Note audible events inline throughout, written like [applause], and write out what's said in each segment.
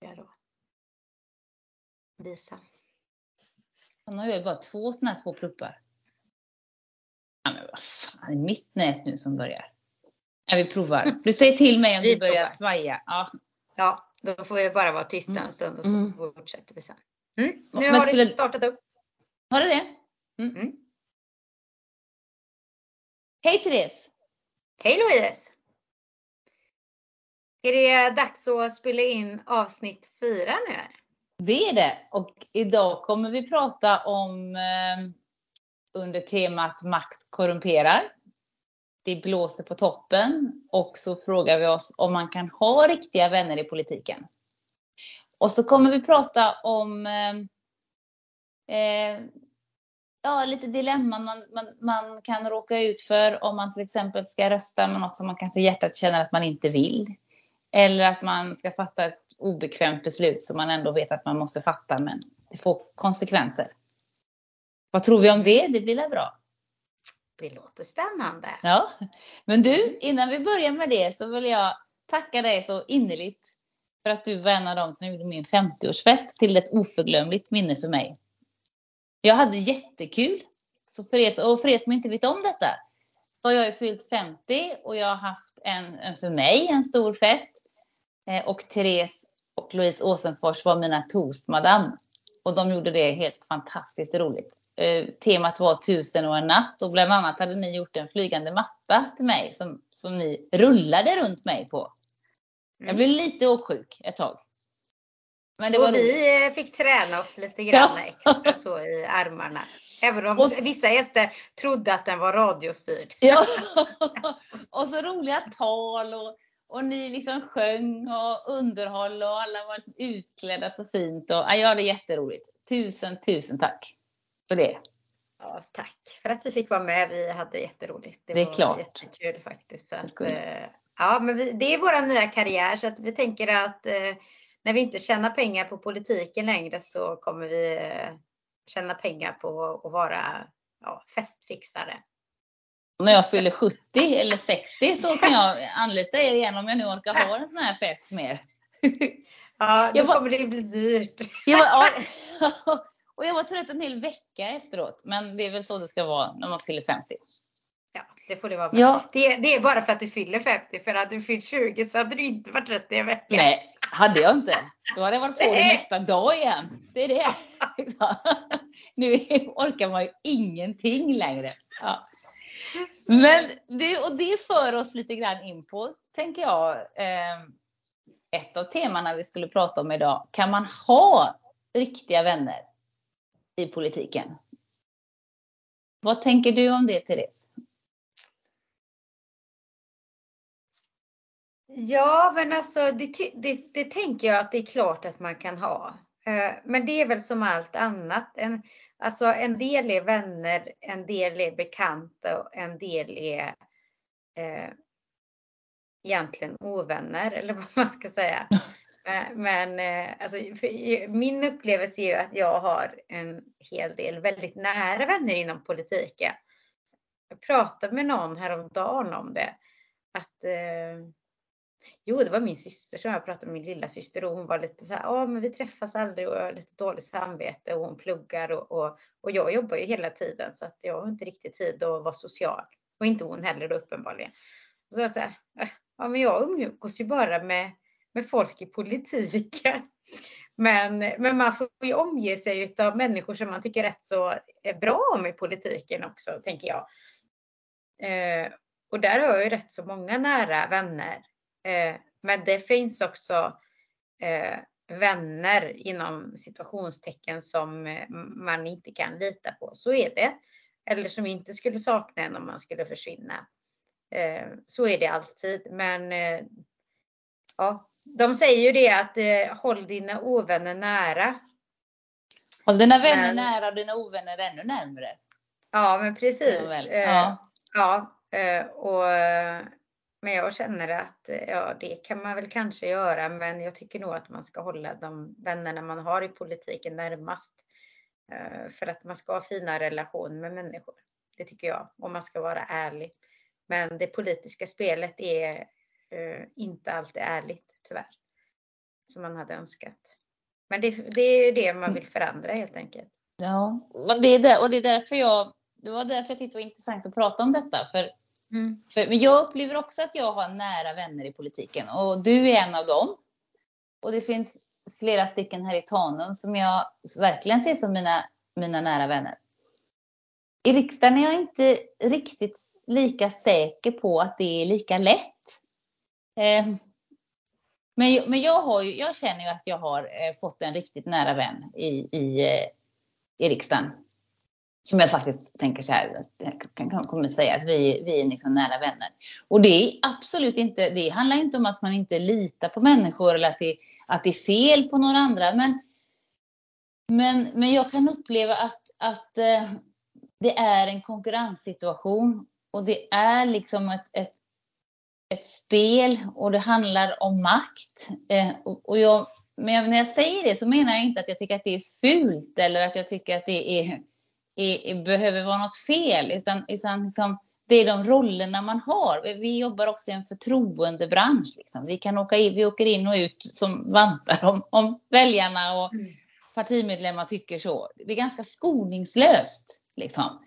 då visa. Han har ju bara två sådana här små pluppar. Ja, men vad fan, det är mitt nät nu som börjar. Ja, vi provar. [laughs] Du säger till mig om Vi du börjar provar. svaja. Ja. Ja, då får vi bara vara tysta Mm. en stund och så Mm. fortsätter vi sen. Mm. Nu Men har skulle- det startat upp. Har du det? Mm. Mm. Hej Therese! Hej Louise! Är det dags att spela in avsnitt fyra nu? Det är det. Och idag kommer vi prata om eh, under temat makt korrumperar. Det blåser på toppen och så frågar vi oss om man kan ha riktiga vänner i politiken. Och så kommer vi prata om eh, eh ja, lite dilemman man, man, man kan råka ut för om man till exempel ska rösta med något som man kanske hjärtat känner att man inte vill. Eller att man ska fatta ett obekvämt beslut som man ändå vet att man måste fatta men det får konsekvenser. Vad tror vi om det? Det blir väl bra? Det låter spännande. Ja, men du, innan vi börjar med det så vill jag tacka dig så innerligt för att du var en av dem som gjorde min 50-årsfest till ett oförglömligt minne för mig. Jag hade jättekul. Så för er, och för er som inte vet om detta så har jag ju fyllt 50 och jag har haft en, en för mig en stor fest. Eh, och Therese och Louise Åsenfors var mina toastmadam. Och de gjorde det helt fantastiskt roligt. Eh, temat var tusen och en natt och bland annat hade ni gjort en flygande matta till mig som, som ni rullade runt mig på. Jag blev lite åksjuk ett tag. Men det var och roligt. vi eh, fick träna oss lite grann Ja. extra så i armarna. Även om Och vissa gäster trodde att den var radiostyrd. Ja. [laughs] och så roliga tal och, och ni liksom sjöng och underhåll och alla var liksom utklädda så fint. Och, ja, jag hade jätteroligt. Tusen, tusen tack för det. Ja, tack för att vi fick vara med. Vi hade jätteroligt. Det är var klart. jättekul faktiskt. Att, eh, ja, men vi, det är vår nya karriär så att vi tänker att eh, när vi inte tjänar pengar på politiken längre så kommer vi eh, tjäna pengar på att vara ja, festfixare. När jag fyller 70 eller 60 så kan jag anlita er igen om jag nu orkar ha en sån här fest med. [laughs] Ja, då Jag var- kommer det bli dyrt. Jag var, ja, [laughs] och jag var trött en hel vecka efteråt. Men det är väl så det ska vara när man fyller 50. Ja, det får det vara. Ja. Det, det är bara för att du fyller 50. För att du fyllt 20 så hade du inte varit trött i en vecka. Nej, hade jag inte. Då hade jag varit på det nästa dag igen. Det är det. [laughs] Nu orkar man ju ingenting längre. Ja. Men det, och det för oss lite grann in på, tänker jag, eh, ett av temana vi skulle prata om idag. Kan man ha riktiga vänner i politiken? Vad tänker du om det, Therese? Ja, men alltså det, det, det tänker jag att det är klart att man kan ha. Eh, men det är väl som allt annat. En, alltså en del är vänner, en del är bekanta och en del är eh, egentligen ovänner eller [laughs] vad man ska säga. Eh, men eh, alltså, min upplevelse är ju att jag har en hel del väldigt nära vänner inom politiken. Jag pratade med någon häromdagen om det. Att eh, Jo, det var min syster som jag pratade med, min lilla syster och hon var lite så här, ja men vi träffas aldrig och jag har lite dåligt samvete och hon pluggar och, och, och jag jobbar ju hela tiden så att jag har inte riktigt tid att vara social. Och inte hon heller då uppenbarligen. Så jag så här, äh, ja men jag umgås ju bara med, med folk i politiken. [laughs] Men, men man får ju omge sig av människor som man tycker rätt så är bra om i politiken också, tänker jag. Eh, och där har jag ju rätt så många nära vänner. Eh, men det finns också eh, vänner inom situationstecken som eh, man inte kan lita på. Så är det. Eller som inte skulle sakna en om man skulle försvinna. Så är det alltid. Men ja, de säger ju det att håll dina ovänner nära. Håll dina vänner Men- nära och dina ovänner ännu närmare. Ja, men precis. Ja, Ja. Och, men jag känner att eh, ja, det kan man väl kanske göra, men jag tycker nog att man ska hålla de vännerna man har i politiken närmast. Eh, för att man ska ha fina relationer med människor. Det tycker jag, om man ska vara ärlig. Men det politiska spelet är eh, inte alltid ärligt, tyvärr. som man hade önskat. Men det, det är ju det man vill förändra helt enkelt. Ja, och det är, där, och det är därför jag, det var därför jag tyckte det var intressant att prata om detta. För, mm. för, men jag upplever också att jag har nära vänner i politiken och du är en av dem. Och det finns flera stycken här i Tanum som jag verkligen ser som mina, mina nära vänner. I riksdagen är jag inte riktigt lika säker på att det är lika lätt. Eh, men, men jag, har ju, jag känner ju att jag har eh, fått en riktigt nära vän i, i, eh, i riksdagen. Som jag faktiskt tänker så här, jag kommer säga att vi, vi är liksom nära vänner. Och det är absolut inte, det handlar inte om att man inte litar på människor eller att det, att det är fel på några andra. Men, men, men jag kan uppleva att, att eh, det är en konkurrenssituation och det är liksom ett, ett, ett spel och det handlar om makt. Eh, och, och jag, men när jag säger det så menar jag inte att jag tycker att det är fult eller att jag tycker att det är, är, behöver vara något fel, utan, utan liksom, det är de rollerna man har. Vi jobbar också i en förtroendebransch. Liksom. Vi, kan åka in, vi åker in och ut som vantar om, om väljarna och mm. partimedlemmar tycker så. Det är ganska skoningslöst. Liksom.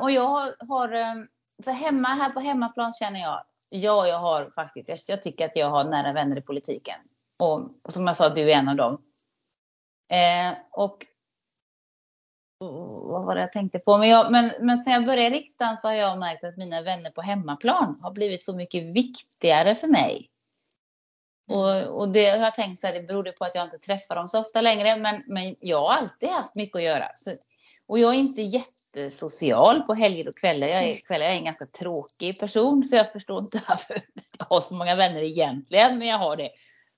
Och jag har, har ehm, så hemma här på hemmaplan känner jag, ja jag har faktiskt, jag, jag tycker att jag har nära vänner i politiken. Och, och som jag sa, du är en av dem. Eh, och vad var det jag tänkte på? Men, jag, men, men sen jag började i riksdagen så har jag märkt att mina vänner på hemmaplan har blivit så mycket viktigare för mig. Och, och det har jag tänkt så här, det berodde på att jag inte träffar dem så ofta längre, men, men jag har alltid haft mycket att göra. Så, och jag är inte jättesocial på helger och kvällar. Jag är, kvällar. jag är en ganska tråkig person, så jag förstår inte [laughs] varför jag har så många vänner egentligen, men jag har det.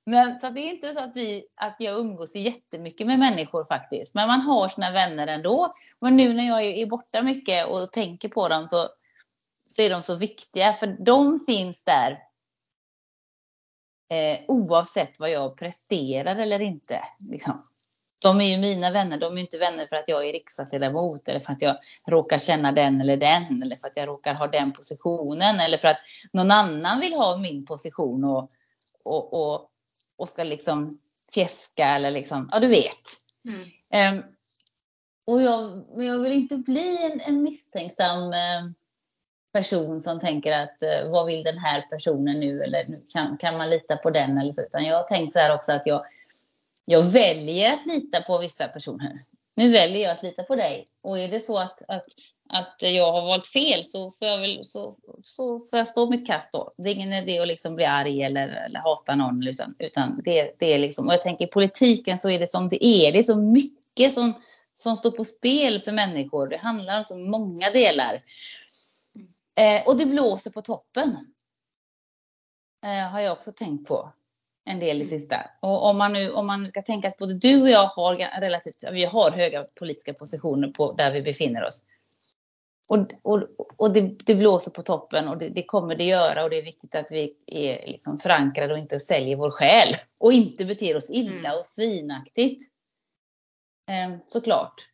Men så det är inte så att, vi, att jag umgås jättemycket med människor faktiskt. Men man har sina vänner ändå. Men nu när jag är borta mycket och tänker på dem så, så är de så viktiga. För de finns där eh, oavsett vad jag presterar eller inte. Liksom. De är ju mina vänner. De är inte vänner för att jag är riksdagsledamot eller för att jag råkar känna den eller den eller för att jag råkar ha den positionen eller för att någon annan vill ha min position och, och, och och ska liksom fjäska eller liksom, ja du vet. Mm. Um, och jag, jag vill inte bli en, en misstänksam uh, person som tänker att uh, vad vill den här personen nu eller kan, kan man lita på den eller så. Utan jag har tänkt så här också att jag, jag väljer att lita på vissa personer. Nu väljer jag att lita på dig. Och är det så att, att att jag har valt fel så får jag väl så, så får jag stå mitt kast då. Det är ingen idé att liksom bli arg eller, eller hata någon utan, utan det, det är liksom, och jag tänker i politiken så är det som det är. Det är så mycket som, som står på spel för människor. Det handlar om så många delar. Eh, och det blåser på toppen. Eh, har jag också tänkt på en del i sista. Och om man nu om man ska tänka att både du och jag har relativt, vi har höga politiska positioner på där vi befinner oss. Och, och, och det, det, blåser på toppen och det, det, kommer det göra och det är viktigt att vi är liksom förankrade och inte säljer vår själ. Och inte beter oss illa mm. och svinaktigt. Eh, såklart.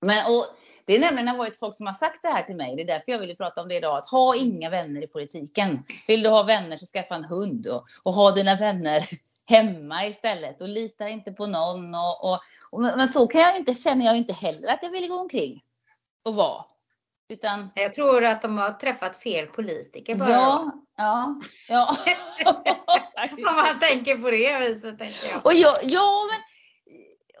Men, och det är nämligen har varit folk som har sagt det här till mig. Det är därför jag ville prata om det idag. Att ha inga vänner i politiken. Vill du ha vänner så skaffa en hund och, och ha dina vänner [laughs] hemma istället. Och lita inte på någon. Och, och, och men så kan jag inte, känner jag inte heller att jag vill gå omkring och vara. Utan... Jag tror att de har träffat fel politiker bara. Ja, ja, ja. [laughs] Om man tänker på det viset. Tänker jag. Och jag, ja, men,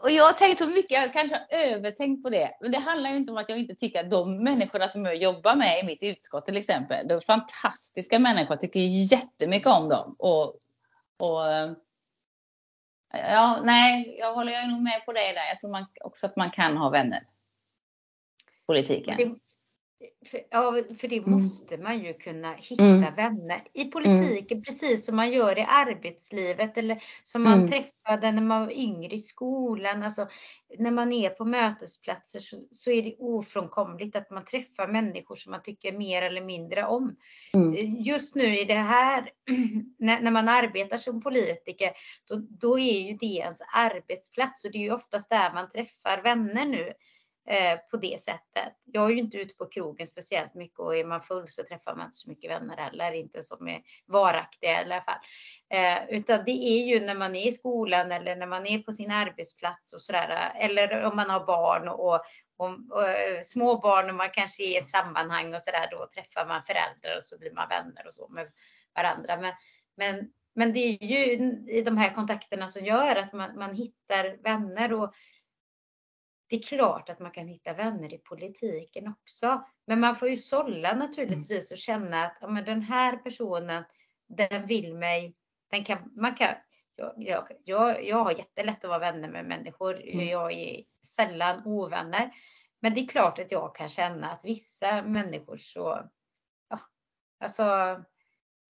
och jag har tänkt så mycket, jag kanske har övertänkt på det. Men det handlar ju inte om att jag inte tycker att de människorna som jag jobbar med i mitt utskott till exempel, de är fantastiska människor, jag tycker jättemycket om dem. Och, och ja, nej, jag håller nog med på det där. Jag tror man, också att man kan ha vänner. Politiken. Det, för, ja, för det mm. måste man ju kunna hitta mm. vänner. I mm. politiken, mm. precis som man gör i arbetslivet eller som man mm. träffade när man var yngre i skolan. Alltså, när man är på mötesplatser så, så, är det ofrånkomligt att man träffar människor som man tycker mer eller mindre om. Mm. Just nu i det här, [clears throat] när, när, man arbetar som politiker, då, då är ju det ens arbetsplats och det är ju oftast där man träffar vänner nu eh, på det sättet. Jag är ju inte ute på krogen speciellt mycket och är man full så träffar man inte så mycket vänner heller, inte som är varaktiga i alla fall. Eh, utan det är ju när man är i skolan eller när man är på sin arbetsplats och sådär, eller om man har barn och, och, och, och små barn och man kanske är i ett sammanhang och sådär, då träffar man föräldrar och så blir man vänner och så med varandra. Men, men, men det är ju i de här kontakterna som gör att man, man hittar vänner och det är klart att man kan hitta vänner i politiken också. Men man får ju sålla naturligtvis och känna att ja, men den här personen, den vill mig. Den kan, man kan, jag, jag, jag, jag har jättelätt att vara vänner med människor. Mm. Jag är sällan ovänner. Men det är klart att jag kan känna att vissa människor så, ja, alltså,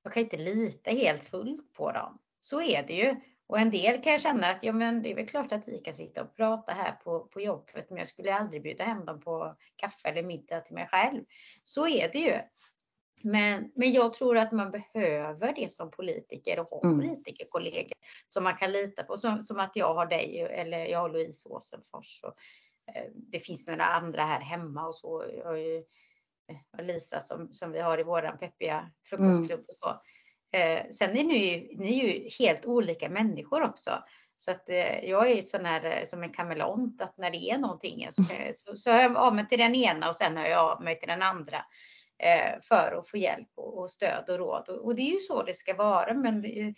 jag kan inte lita helt fullt på dem. Så är det ju. Och en del kan jag känna att ja, men det är väl klart att vi kan sitta och prata här på, på jobbet, men jag skulle aldrig bjuda hem dem på kaffe eller middag till mig själv. Så är det ju. Men, men jag tror att man behöver det som politiker och ha mm. politikerkollegor som man kan lita på. Som, som, att jag har dig eller jag har Louise Åsenfors. Och, eh, det finns några andra här hemma och så. Och, och Lisa som, som vi har i våran peppiga frukostklubb och så. Eh, sen är ni ju, ni är ju helt olika människor också. Så att eh, jag är sån här eh, som en kameleont att när det är någonting så, så, så hör jag av mig till den ena och sen hör jag av mig till den andra eh, för att få hjälp och, och, stöd och råd. Och, och, det är ju så det ska vara. Men det,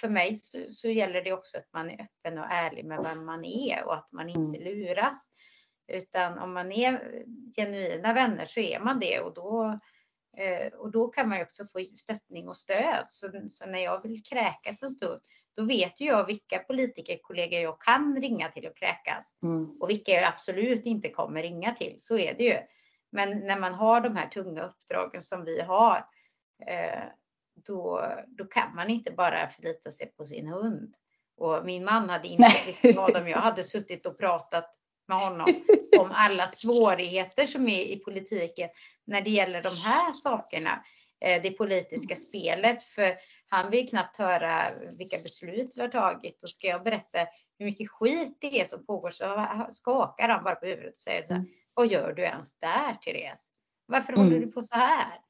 för mig så, så, gäller det också att man är öppen och ärlig med vem man är och att man inte mm. luras. Utan om man är genuina vänner så är man det och då Eh, och då kan man ju också få stöttning och stöd. Så, så när jag vill kräkas en stund, då vet ju jag vilka politikerkollegor jag kan ringa till och kräkas mm. och vilka jag absolut inte kommer ringa till. Så är det ju. Men när man har de här tunga uppdragen som vi har, eh, då, då kan man inte bara förlita sig på sin hund. Och min man hade inte blivit glad om jag hade suttit och pratat med honom om alla svårigheter som är i politiken när det gäller de här sakerna. Eh, det politiska spelet. För han vill knappt höra vilka beslut vi har tagit. Och ska jag berätta hur mycket skit det är som pågår så skakar han bara på huvudet och säger så här. Mm. Vad gör du ens där Therese? Varför mm. håller du på så här?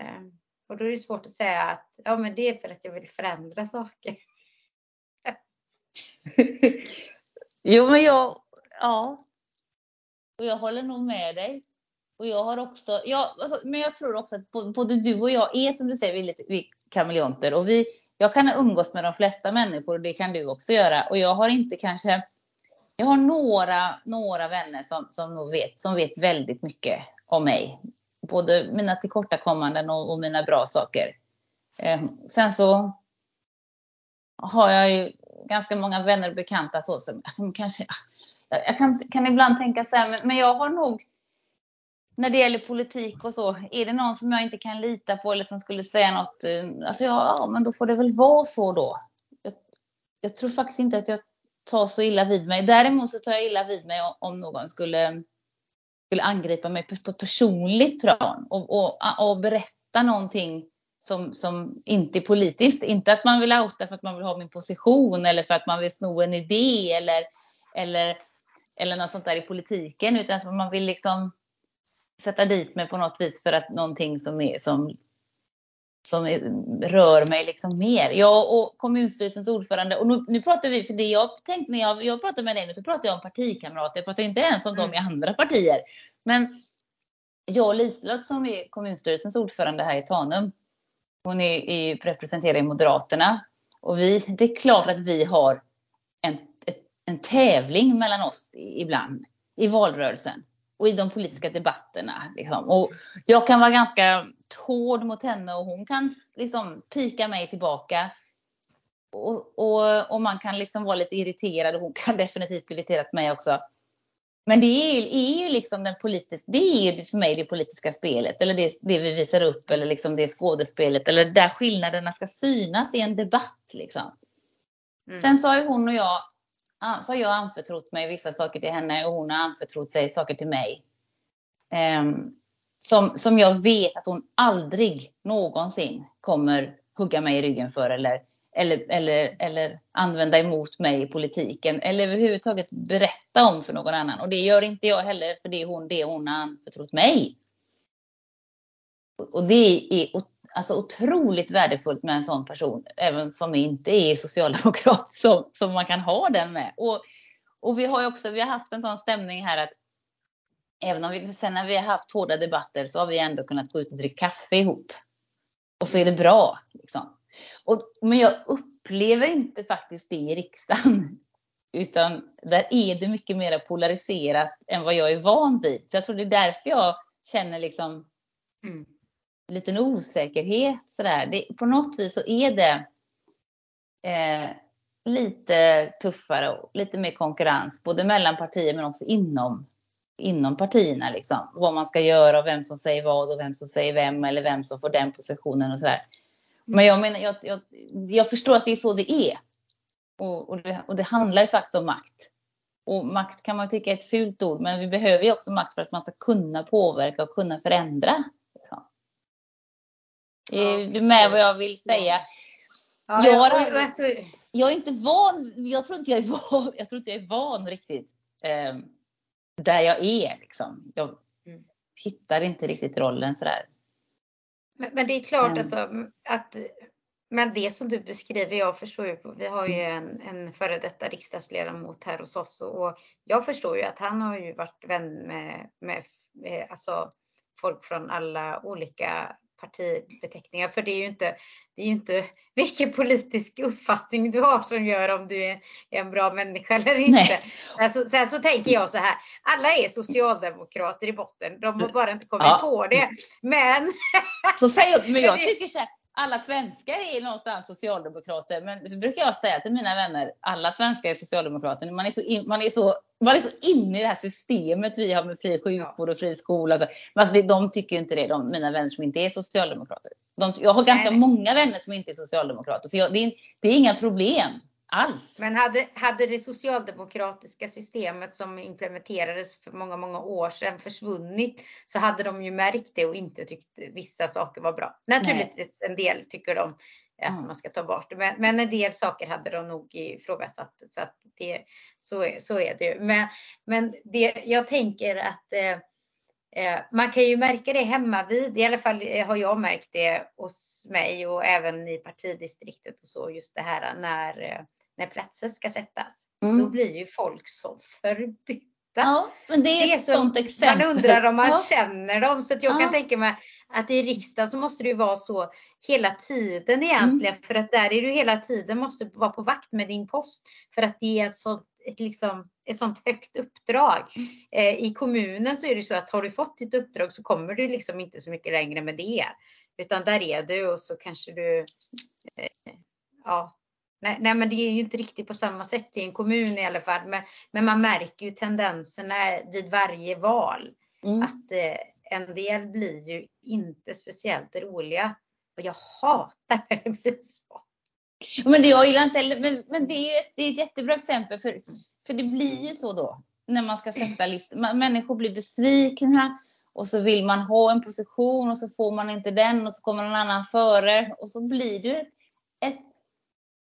Eh, och då är det svårt att säga att ja, men det är för att jag vill förändra saker. [laughs] jo, men jag, ja. Och jag håller nog med dig. Och jag har också, ja, alltså, men jag tror också att både du och jag är som du säger, vi är lite vi kameleonter. Och vi, jag kan umgås med de flesta människor och det kan du också göra. Och jag har inte kanske, jag har några, några vänner som, som, vet, som vet väldigt mycket om mig. Både mina tillkortakommanden och, och mina bra saker. Eh, sen så har jag ju ganska många vänner och bekanta så som, som kanske, jag kan, kan ibland tänka så här, men, men jag har nog när det gäller politik och så, är det någon som jag inte kan lita på eller som skulle säga något, eh, alltså ja, ja men då får det väl vara så då. Jag, jag, tror faktiskt inte att jag tar så illa vid mig. Däremot så tar jag illa vid mig om någon skulle, skulle angripa mig på ett personligt plan och, och, och berätta någonting som, som inte är politiskt. Inte att man vill outa för att man vill ha min position eller för att man vill sno en idé eller, eller, eller något sånt där i politiken, utan man vill liksom sätta dit mig på något vis för att någonting som, är, som, som är, rör mig liksom mer. Jag och kommunstyrelsens ordförande, och nu, nu pratar vi, för det jag tänkte när jag, jag pratar med dig nu så pratar jag om partikamrater, jag pratar inte ens om mm. de i andra partier. Men jag och Liselott som är kommunstyrelsens ordförande här i Tanum, hon är, är representerar i Moderaterna. Och vi, det är klart att vi har en, en tävling mellan oss ibland i valrörelsen och i de politiska debatterna. Liksom. Och jag kan vara ganska hård mot henne och hon kan liksom pika mig tillbaka. Och, och, och, man kan liksom vara lite irriterad och hon kan [laughs] definitivt bli irriterad på mig också. Men det är, är ju liksom den politiska, det är för mig det politiska spelet eller det, det vi visar upp eller liksom det skådespelet eller där skillnaderna ska synas i en debatt liksom. Mm. Sen har ju hon och jag så har jag anförtrott mig vissa saker till henne och hon har anförtrott sig saker till mig. Um, som, som jag vet att hon aldrig någonsin kommer hugga mig i ryggen för eller, eller, eller, eller använda emot mig i politiken eller överhuvudtaget berätta om för någon annan. Och det gör inte jag heller för det är hon, det hon har anförtrott mig. Och det är alltså otroligt värdefullt med en sån person, även som inte är socialdemokrat, [laughs] som, som man kan ha den med. Och, och vi har ju också, vi har haft en sån stämning här att även om vi sen när vi har haft hårda debatter så har vi ändå kunnat gå ut och dricka kaffe ihop. Och så är det bra. Liksom. Och, men jag upplever inte faktiskt det i riksdagen. [laughs] Utan där är det mycket mer polariserat än vad jag är van vid. Så jag tror det är därför jag känner liksom mm liten osäkerhet. Sådär. Det, på något vis så är det eh, lite tuffare och lite mer konkurrens. Både mellan partier men också inom, inom partierna. Liksom. Vad man ska göra och vem som säger vad och vem som säger vem eller vem som får den positionen och sådär. Men jag menar, jag, jag, jag förstår att det är så det är. Och, och, det, och det handlar ju faktiskt om makt. Och makt kan man tycka är ett fult ord, men vi behöver ju också makt för att man ska kunna påverka och kunna förändra. Ja. Du med vad jag vill säga? Ja, jag, har, alltså... jag är inte van, jag tror inte jag är van, [laughs] jag tror inte jag är van riktigt eh, där jag är. Liksom. Jag mm. hittar inte riktigt rollen sådär. Men, men det är klart mm. alltså att men det som du beskriver, jag förstår ju, vi har ju en, en före detta riksdagsledamot här hos oss och jag förstår ju att han har ju varit vän med, med, med alltså folk från alla olika partibeteckningar. För det är ju inte, det är ju inte [laughs] vilken politisk uppfattning du har som gör om du är en bra människa eller inte. Alltså, sen så tänker jag så här, alla är socialdemokrater i botten. De har bara inte kommit ja. på det. Men... så säger, [laughs] men jag tycker så här, alla svenskar är någonstans socialdemokrater. Men det brukar jag säga till mina vänner, alla svenskar är socialdemokrater. Man är så, in, man är så, man är så inne i det här systemet vi har med fri sjukvård och fri skola. Alltså, alltså de tycker inte det, de, mina vänner som inte är socialdemokrater. De, jag har ganska Nej. många vänner som inte är socialdemokrater, så jag, det, är, det är inga problem alls. Men hade, hade det socialdemokratiska systemet som implementerades för många, många år sedan försvunnit så hade de ju märkt det och inte tyckt vissa saker var bra. Naturligtvis Nej. en del tycker de att mm. man ska ta bort men, men, en del saker hade de nog ifrågasatt. Så, att det, så, är, så är det ju. Men, men det, jag tänker att eh, eh man kan ju märka det hemma vid, i alla fall har jag märkt det hos mig och även i partidistriktet och så, just det här när eh, när platser ska sättas. Mm. Då blir ju folk så förbytta. Ja, men det är, det är ett så, sånt exempel. Man undrar om man ja. känner dem. Så att jag ja. kan tänka mig att i riksdagen så måste det ju vara så hela tiden egentligen. Mm. För att där är du hela tiden måste vara på vakt med din post. För att det är ett sånt, ett liksom, ett sånt högt uppdrag. Mm. Eh, I kommunen så är det så att har du fått ditt uppdrag så kommer du liksom inte så mycket längre med det. Utan där är du och så kanske du eh, ja, Nej, nej, men det är ju inte riktigt på samma sätt i en kommun i alla fall. Men, men man märker ju tendenserna vid varje val. Mm. Att eh, en del blir ju inte speciellt roliga. Och jag hatar när det blir så. Men det jag gillar inte heller, men, men det, är, det är ett jättebra exempel. För, för det blir ju så då. När man ska sätta listan. Människor blir besvikna. Och så vill man ha en position och så får man inte den och så kommer någon annan före. Och så blir det ett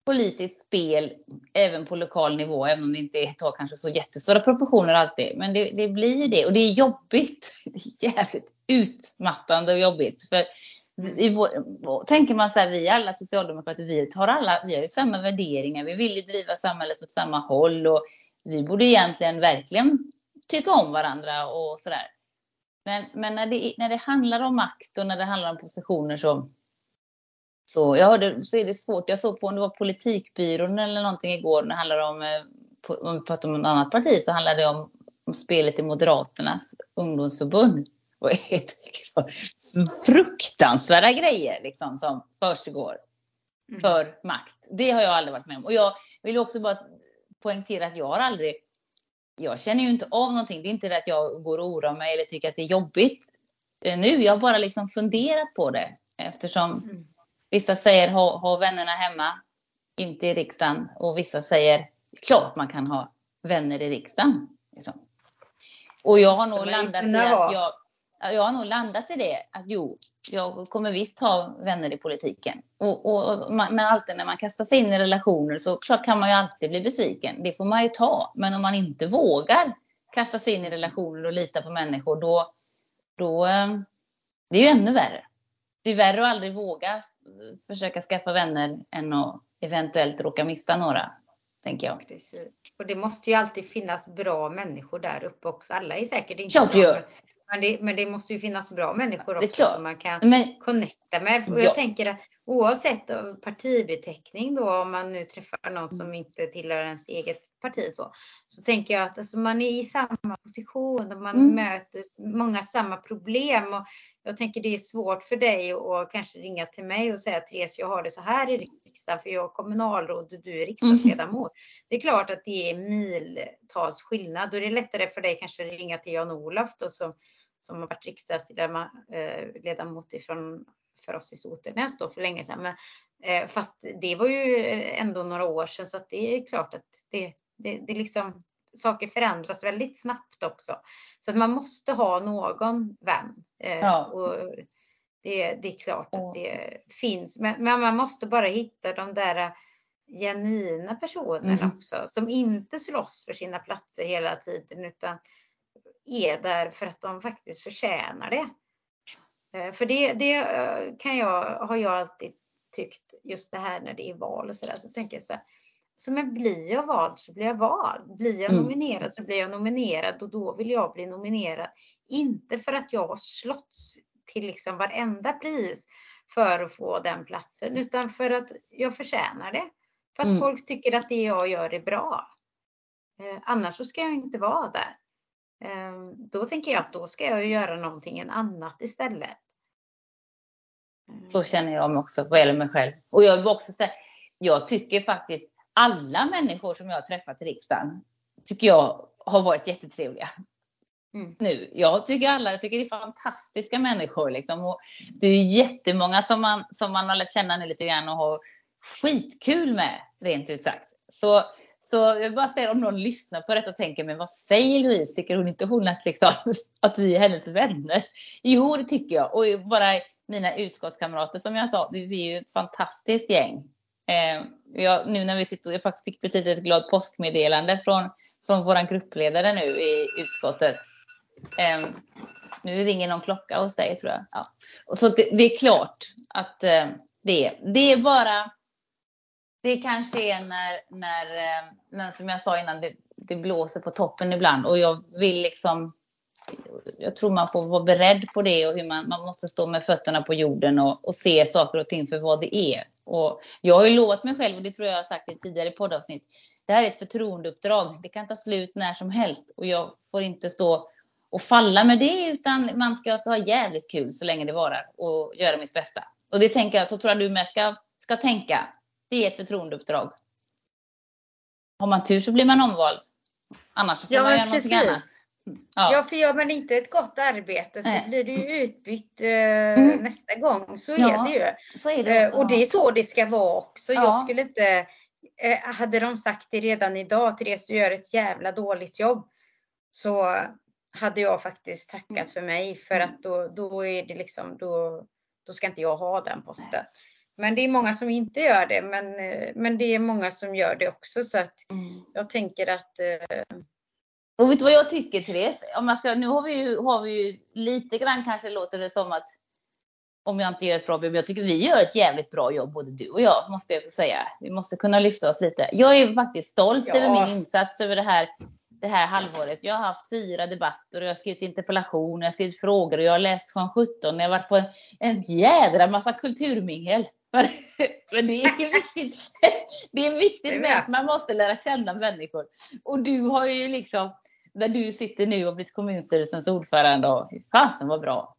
politiskt spel även på lokal nivå, även om det inte tar kanske så jättestora proportioner alltid. Men det, det blir det och det är jobbigt. [laughs] Det är jävligt utmattande och jobbigt. För i vår, tänker man så här, vi alla socialdemokrater, vi, tar alla, vi har ju samma värderingar. Vi vill ju driva samhället åt samma håll och vi borde egentligen verkligen tycka om varandra och sådär. Men, men när, det, när det handlar om makt och när det handlar om positioner så så jag hörde, så är det svårt. Jag såg på om det var politikbyrån eller någonting igår när det handlade om, eh, om vi pratar om ett annat parti, så handlade det om, om spelet i Moderaternas ungdomsförbund. [laughs] Och ett, liksom, fruktansvärda grejer liksom, som försiggår mm. för makt. Det har jag aldrig varit med om. Och jag vill också bara poängtera att jag har aldrig jag känner ju inte av någonting. Det är inte det att jag går och oroar mig eller tycker att det är jobbigt eh, nu. Jag har bara liksom funderat på det eftersom mm. Vissa säger ha, ha vännerna hemma, inte i riksdagen. Och vissa säger klart man kan ha vänner i riksdagen. Liksom. Och jag har nog landat i att jag, jag har nog landat i det att jo, jag kommer visst ha vänner i politiken. Och, och, och men alltid när man kastar sig in i relationer så klart kan man ju alltid bli besviken. Det får man ju ta. Men om man inte vågar kasta sig in i relationer och lita på människor då, då eh, det är ju ännu värre. Det är värre att aldrig våga försöka skaffa vänner än att eventuellt råka mista några. Tänker jag. Precis. Och det måste ju alltid finnas bra människor där uppe också. Alla är säkert inte Klart bra. Men det, men det måste ju finnas bra människor också som man kan men, connecta med. Och jag ja. tänker att oavsett partibeteckning då, om man nu träffar någon som inte tillhör ens eget parti så, så tänker jag att alltså, man är i samma position och man mm. möter många samma problem. Och jag tänker det är svårt för dig att kanske ringa till mig och säga Therese, jag har det så här i riksdagen för jag är kommunalråd och du är riksdagsledamot. Mm. Det är klart att det är miltals skillnad. Då är det lättare för dig kanske att ringa till Jan-Olof som, som har varit riksdagsledamot ifrån för oss i Sotenäs då för länge sedan. Men, eh, fast det var ju ändå några år sedan så att det är klart att det, det, det liksom, saker förändras väldigt snabbt också. Så att man måste ha någon vän. Eh, ja. och det, det, är klart att det finns. Men, men, man måste bara hitta de där genuina personerna mm. också. Som inte slåss för sina platser hela tiden utan är där för att de faktiskt förtjänar det. Eh, för det, det eh, kan jag, har jag alltid tyckt just det här när det är val och sådär. Så tänker jag så här, så men blir jag vald så blir jag vald. Blir jag mm. nominerad så blir jag nominerad och då vill jag bli nominerad. Inte för att jag har slåtts till liksom varenda pris för att få den platsen utan för att jag förtjänar det. För att mm. folk tycker att det jag gör är bra. Eh, annars så ska jag inte vara där. Eh, då tänker jag att då ska jag göra någonting annat istället. Så känner jag mig också vad gäller mig själv. Och jag vill också säga, jag tycker faktiskt alla människor som jag har träffat i riksdagen tycker jag har varit jättetrevliga. Mm. Nu. Jag tycker alla jag tycker det är fantastiska människor. Liksom. Och det är jättemånga som man, som man har lärt känna nu lite grann och har skitkul med, rent ut sagt. Så, så jag vill bara säga om någon lyssnar på detta och tänker, men vad säger Louise? Tycker hon inte hon att, liksom, [laughs] att vi är hennes vänner? Jo, det tycker jag. Och bara mina utskottskamrater som jag sa, vi är ju ett fantastiskt gäng. Eh, jag, nu när vi sitter, jag faktiskt fick precis ett glad påskmeddelande från, från vår gruppledare nu i utskottet. Eh, nu ringer någon klocka hos dig tror jag. Ja. Och så det, det är klart att eh, det, det är bara det kanske är när, när eh, men som jag sa innan, det, det blåser på toppen ibland och jag vill liksom jag tror man får vara beredd på det och hur man, man måste stå med fötterna på jorden och, och se saker och ting för vad det är. Och jag har ju lovat mig själv, och det tror jag jag har sagt i tidigare poddavsnitt, det här är ett förtroendeuppdrag. Det kan ta slut när som helst och jag får inte stå och falla med det utan man ska, ska ha jävligt kul så länge det varar och göra mitt bästa. Och det tänker jag, så tror jag du med ska, ska tänka. Det är ett förtroendeuppdrag. Har man tur så blir man omvald. Annars får ja, man göra någonting annat. Ja. ja, för gör man inte ett gott arbete så Nej. blir du ju utbytt eh, mm. nästa gång. Så ja, är det ju. Så är det. Eh, och det är så det ska vara också. Ja. Jag skulle inte, eh, hade de sagt det redan idag, Therese du gör ett jävla dåligt jobb. Så hade jag faktiskt tackat mm. för mig för att då, då är det liksom, då, då ska inte jag ha den posten. Men det är många som inte gör det, men, eh, men det är många som gör det också så att mm. jag tänker att eh, och vet du vad jag tycker Therese? Om man ska, nu har vi, ju, har vi ju lite grann kanske låter det som att om jag inte gör ett bra jobb. Jag tycker vi gör ett jävligt bra jobb, både du och jag, måste jag få säga. Vi måste kunna lyfta oss lite. Jag är faktiskt stolt ja. över min insats över det här, det här halvåret. Jag har haft fyra debatter och jag har skrivit interpellationer, jag har skrivit frågor och jag har läst från 17. Jag har varit på en, en jädra massa kulturmingel. [laughs] Men [laughs] det är viktigt. Det är viktigt med att man måste lära känna människor. Och du har ju liksom, där du sitter nu och blivit kommunstyrelsens ordförande och fasen vad bra.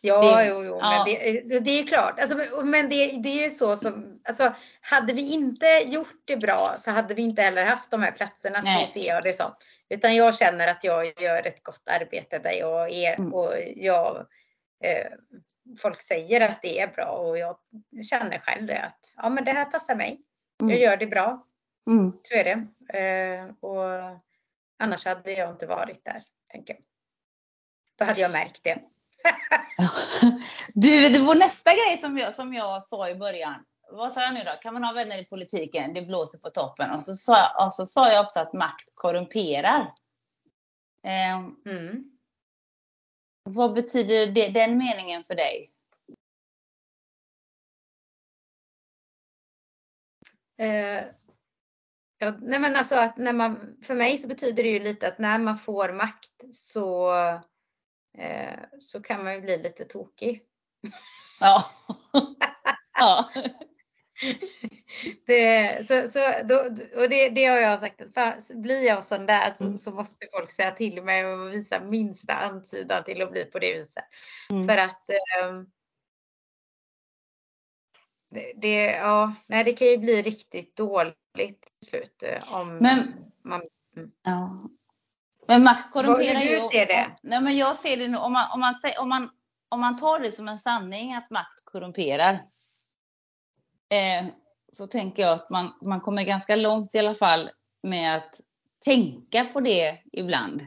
Ja, det, jo, jo, ja. men det, det är ju klart. Alltså, men det, det är ju så som, alltså, hade vi inte gjort det bra så hade vi inte heller haft de här platserna. Så ser jag det som. Utan jag känner att jag gör ett gott arbete där jag är mm. och jag eh, folk säger att det är bra och jag känner själv det att ja, men det här passar mig. Mm. Jag gör det bra. Mm. Så är det. Eh, och annars hade jag inte varit där, tänker jag. Då hade jag märkt det. [laughs] du, det var nästa grej som jag, som jag sa i början. Vad sa jag nu då? Kan man ha vänner i politiken? Det blåser på toppen. Och så sa, och så sa jag också att makt korrumperar. Eh, mm. Vad betyder det, den meningen för dig? Eh, ja, nej men alltså att när man, för mig så betyder det ju lite att när man får makt så, så kan man ju bli lite tokig. [laughs] Ja. [laughs] ja. Det, så, så, då, och det, det har jag sagt, att för, blir jag sån där så, mm. så, måste folk säga till mig och visa minsta antydan till att bli på det viset. Mm. För att eh, det, det, ja, nej, det kan ju bli riktigt dåligt till slut. Eh, om men, man, mm. ja. Men makt korrumperar ju. Hur ser det? Nej, men jag ser det nu, om man, om, man, om, man, om man tar det som en sanning att makt korrumperar. Eh, så tänker jag att man, man kommer ganska långt i alla fall med att tänka på det ibland.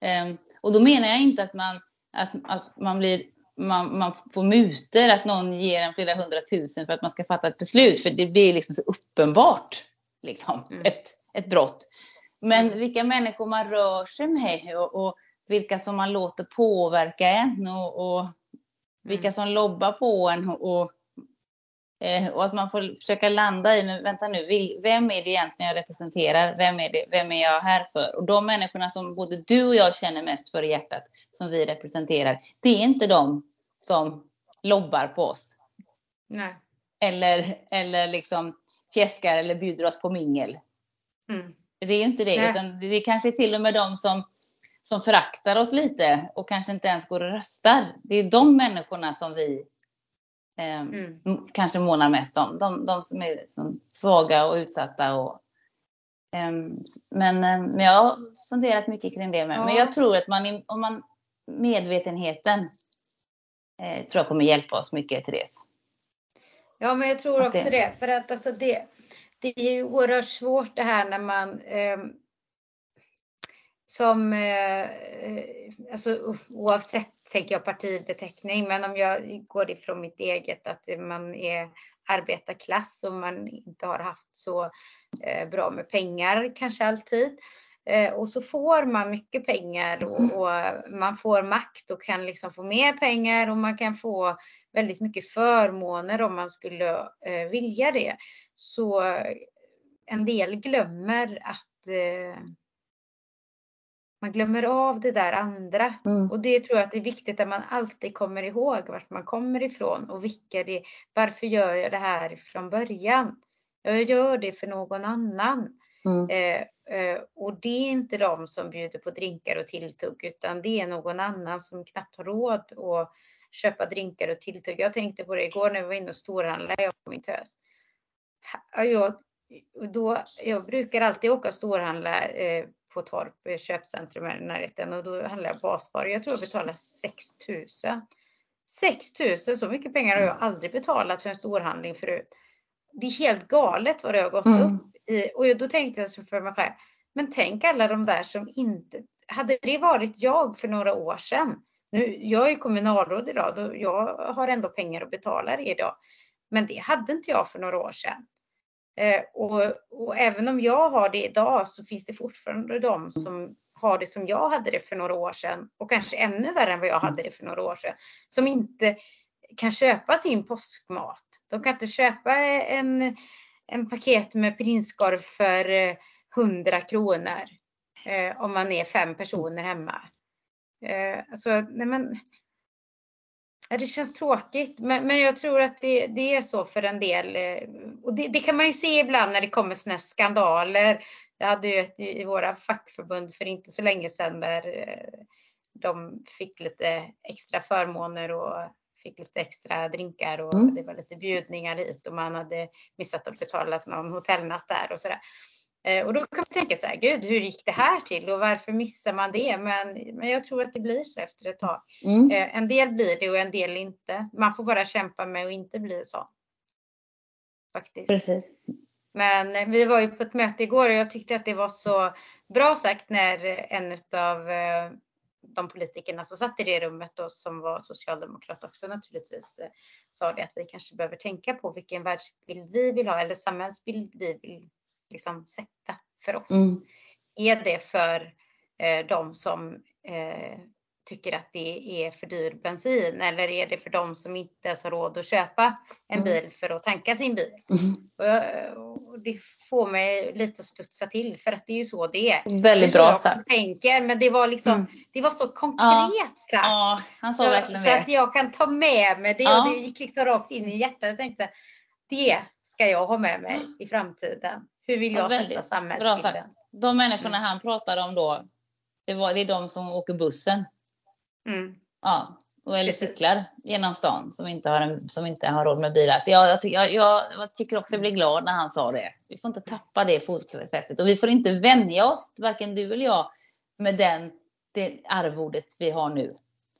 Eh, och då menar jag inte att man, att, att man blir man, man får muter, att någon ger en flera hundratusen för att man ska fatta ett beslut. För det blir liksom så uppenbart liksom, mm. ett, ett brott. Men mm. vilka människor man rör sig med och, och vilka som man låter påverka en och, och vilka mm. som lobbar på en och, eh, och att man får försöka landa i, men vänta nu, vem är det egentligen jag representerar? Vem är, det, vem är jag här för? Och de människorna som både du och jag känner mest för i hjärtat, som vi representerar, det är inte de som lobbar på oss. Nej. Eller, eller liksom fjäskar eller bjuder oss på mingel. Mm. Det är ju inte det, Nej. utan det är kanske till och med de som, som föraktar oss lite och kanske inte ens går och röstar. Det är de människorna som vi eh, mm. kanske månar mest om. De, de som är som svaga och utsatta. Och, eh, men, eh, men jag har funderat mycket kring det med. Ja. Men jag tror att man, om man medvetenheten eh, tror jag kommer hjälpa oss mycket, Therese. Ja, men jag tror också det. det. För att alltså det, det är ju oerhört svårt det här när man eh, som, eh, alltså oavsett tänker jag partibeteckning, men om jag går ifrån mitt eget att man är arbetarklass och man inte har haft så eh, bra med pengar kanske alltid. Eh, och så får man mycket pengar och, mm. och, man får makt och kan liksom få mer pengar och man kan få väldigt mycket förmåner om man skulle eh, vilja det. Så en del glömmer att eh, man glömmer av det där andra. Mm. Och det tror jag att det är viktigt att man alltid kommer ihåg vart man kommer ifrån och vilka det Varför gör jag det här från början? Jag gör det för någon annan. Mm. Eh, eh, och det är inte de som bjuder på drinkar och tilltugg utan det är någon annan som knappt har råd att köpa drinkar och tilltugg. Jag tänkte på det igår när vi var inne och storhandlade, jag och min tös. Jag, då, jag brukar alltid åka och storhandla eh, på Torp eh, köpcentrum i närheten och då handlar jag basvaror. Jag tror jag betalar 6 000. 6 000, så mycket pengar har jag aldrig betalat för en storhandling förut. Det är helt galet vad det har gått mm. upp i. Och då tänkte jag för mig själv, men tänk alla de där som inte, hade det varit jag för några år sedan, nu, jag är kommunalråd idag, då jag har ändå pengar att betala det idag. Men det hade inte jag för några år sedan. Eh, och, och, även om jag har det idag så finns det fortfarande de som har det som jag hade det för några år sedan och kanske ännu värre än vad jag hade det för några år sedan. Som inte kan köpa sin påskmat. De kan inte köpa en, en paket med prinskorv för eh, 100 kronor eh, om man är fem personer hemma. Eh, alltså, nej men, det känns tråkigt, men, men jag tror att det, det, är så för en del. Eh, och det, det, kan man ju se ibland när det kommer sådana skandaler. Jag hade ju ett i våra fackförbund för inte så länge sedan där eh, de fick lite extra förmåner och fick lite extra drinkar och mm. det var lite bjudningar hit och man hade missat att betala någon hotellnatt där och sådär. Eh, och då kan man tänka så här, gud hur gick det här till och varför missar man det? Men, men jag tror att det blir så efter ett tag. Mm. Eh, en del blir det och en del inte. Man får bara kämpa med att inte bli så. Faktiskt. Precis. Men eh, vi var ju på ett möte igår och jag tyckte att det var så bra sagt när en av de politikerna som satt i det rummet och som var socialdemokrat också naturligtvis sa det att vi kanske behöver tänka på vilken världsbild vi vill ha eller samhällsbild vi vill liksom sätta för oss. Mm. Är det för eh, de som eh, tycker att det är för dyr bensin eller är det för de som inte ens har råd att köpa en mm. bil för att tanka sin bil? Mm. Och, och det får mig lite att studsa till för att det är ju så det är. Väldigt bra sagt. Tänker, men det var liksom, mm. det var så konkret sagt. Ja, han sa verkligen så, det. Så att jag kan ta med mig det ja. och det gick liksom rakt in i hjärtat. Jag tänkte, det ska jag ha med mig i framtiden. Hur vill jag ja, sätta samhällsbilden? De människorna han pratade om då, det, var, det är de som åker bussen. Mm. Ja, eller cyklar genom stan som inte har, en, som inte har råd med bilar. Jag, jag, jag, jag tycker också jag blir glad när han sa det. Vi får inte tappa det fotfästet och vi får inte vänja oss, varken du eller jag, med den, det arvodet vi har nu.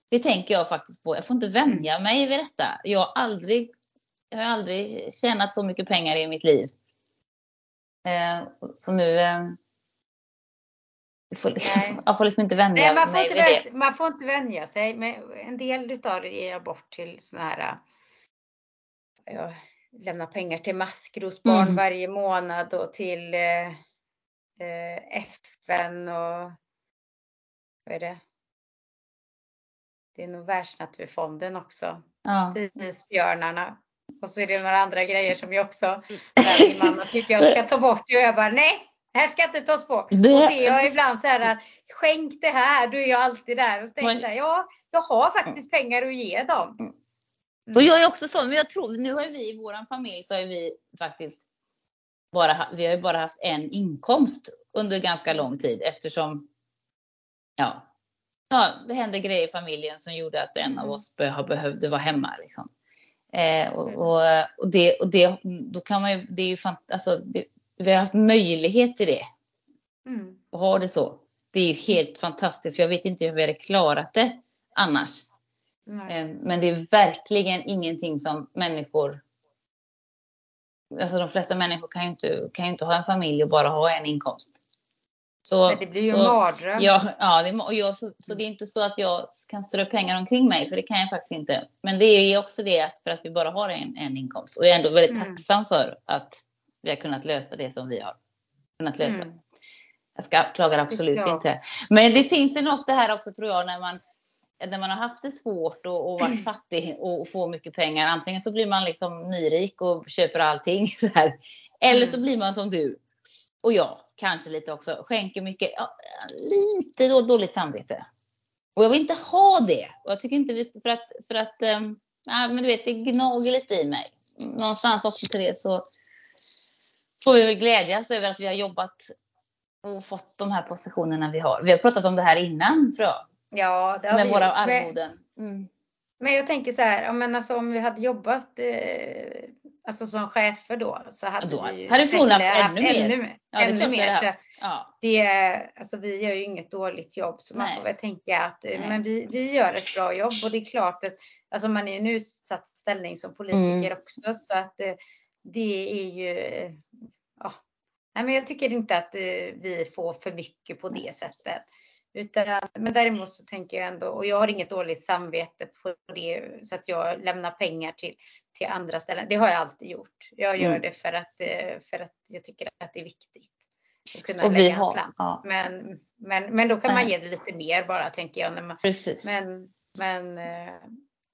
Det tänker jag faktiskt på. Jag får inte vänja mig vid detta. Jag har aldrig, jag har aldrig tjänat så mycket pengar i mitt liv. Eh, så nu, eh, Får, jag [laughs] får liksom inte vänja Nej, man får mig inte vänja, det. Man får inte vänja sig. Men en del utav det ger jag bort till sådana här jag lämnar pengar till maskrosbarn mm. varje månad och till eh, eh FN och vad är det? Det är nog Världsnaturfonden också. Ja. Till isbjörnarna. Och så är det några andra grejer som jag också, [laughs] min mamma tycker jag ska ta bort. Och jag bara nej, det här ska inte tas bort. Det... Och det är ibland så här att skänk det här, då är jag alltid där och så tänker jag, ja, jag har faktiskt pengar att ge dem. Mm. Och jag är också så, men jag tror, nu har vi i vår familj så har vi faktiskt bara, vi har ju bara haft en inkomst under ganska lång tid eftersom, ja, ja det hände grejer i familjen som gjorde att en av mm. oss behövde vara hemma. Liksom. Eh, och, och, och, det, och det, då kan man ju, det är ju fant, alltså, det, vi har haft möjlighet till det. Mm. Och ha det så. Det är ju helt fantastiskt. Jag vet inte hur vi hade klarat det annars. Mm. Men det är verkligen ingenting som människor Alltså de flesta människor kan ju inte, kan ju inte ha en familj och bara ha en inkomst. Så, Men det blir ju så, en mardröm. Ja, ja det, och jag, så, så, det är inte så att jag kan strö pengar omkring mig, för det kan jag faktiskt inte. Men det är också det att för att vi bara har en, en inkomst. Och jag är ändå väldigt mm. tacksam för att vi har kunnat lösa det som vi har kunnat lösa. Mm. Jag ska, klagar absolut ja. inte. Men det finns ju något det här också tror jag när man när man har haft det svårt och, och varit mm. [clears throat] fattig och, och får mycket pengar. Antingen så blir man liksom nyrik och köper allting [laughs] så här. Eller mm. så blir man som du och jag kanske lite också skänker mycket. Ja, lite då, dåligt samvete. Och jag vill inte ha det. Och jag tycker inte vi för att för att. Ähm, ja, men du vet, det gnager lite i mig. Någonstans också till det så får vi väl glädjas över att vi har jobbat och fått de här positionerna vi har. Vi har pratat om det här innan tror jag. Ja, det har Med vi våra arvoden. Mm. Men jag tänker så här, men alltså, om vi hade jobbat eh, alltså som chefer då så hade då, vi hade förmodligen haft ännu mer. Ännu, ja, ännu mer. Så ja. det, alltså, vi gör ju inget dåligt jobb så man Nej. får väl tänka att eh, men vi, vi gör ett bra jobb och det är klart att alltså, man är i en utsatt ställning som politiker mm. också så att eh, det är ju ja, nej, men jag tycker inte att eh, vi får för mycket på det sättet. Utan, men däremot så tänker jag ändå, och jag har inget dåligt samvete på det, så att jag lämnar pengar till, till andra ställen. Det har jag alltid gjort. Jag gör mm. det för att, eh, för att jag tycker att det är viktigt. Att kunna och lägga har, en slant. Ja. Men, men, men då kan man ge det lite mer bara tänker jag. När man, Precis. Men, men eh,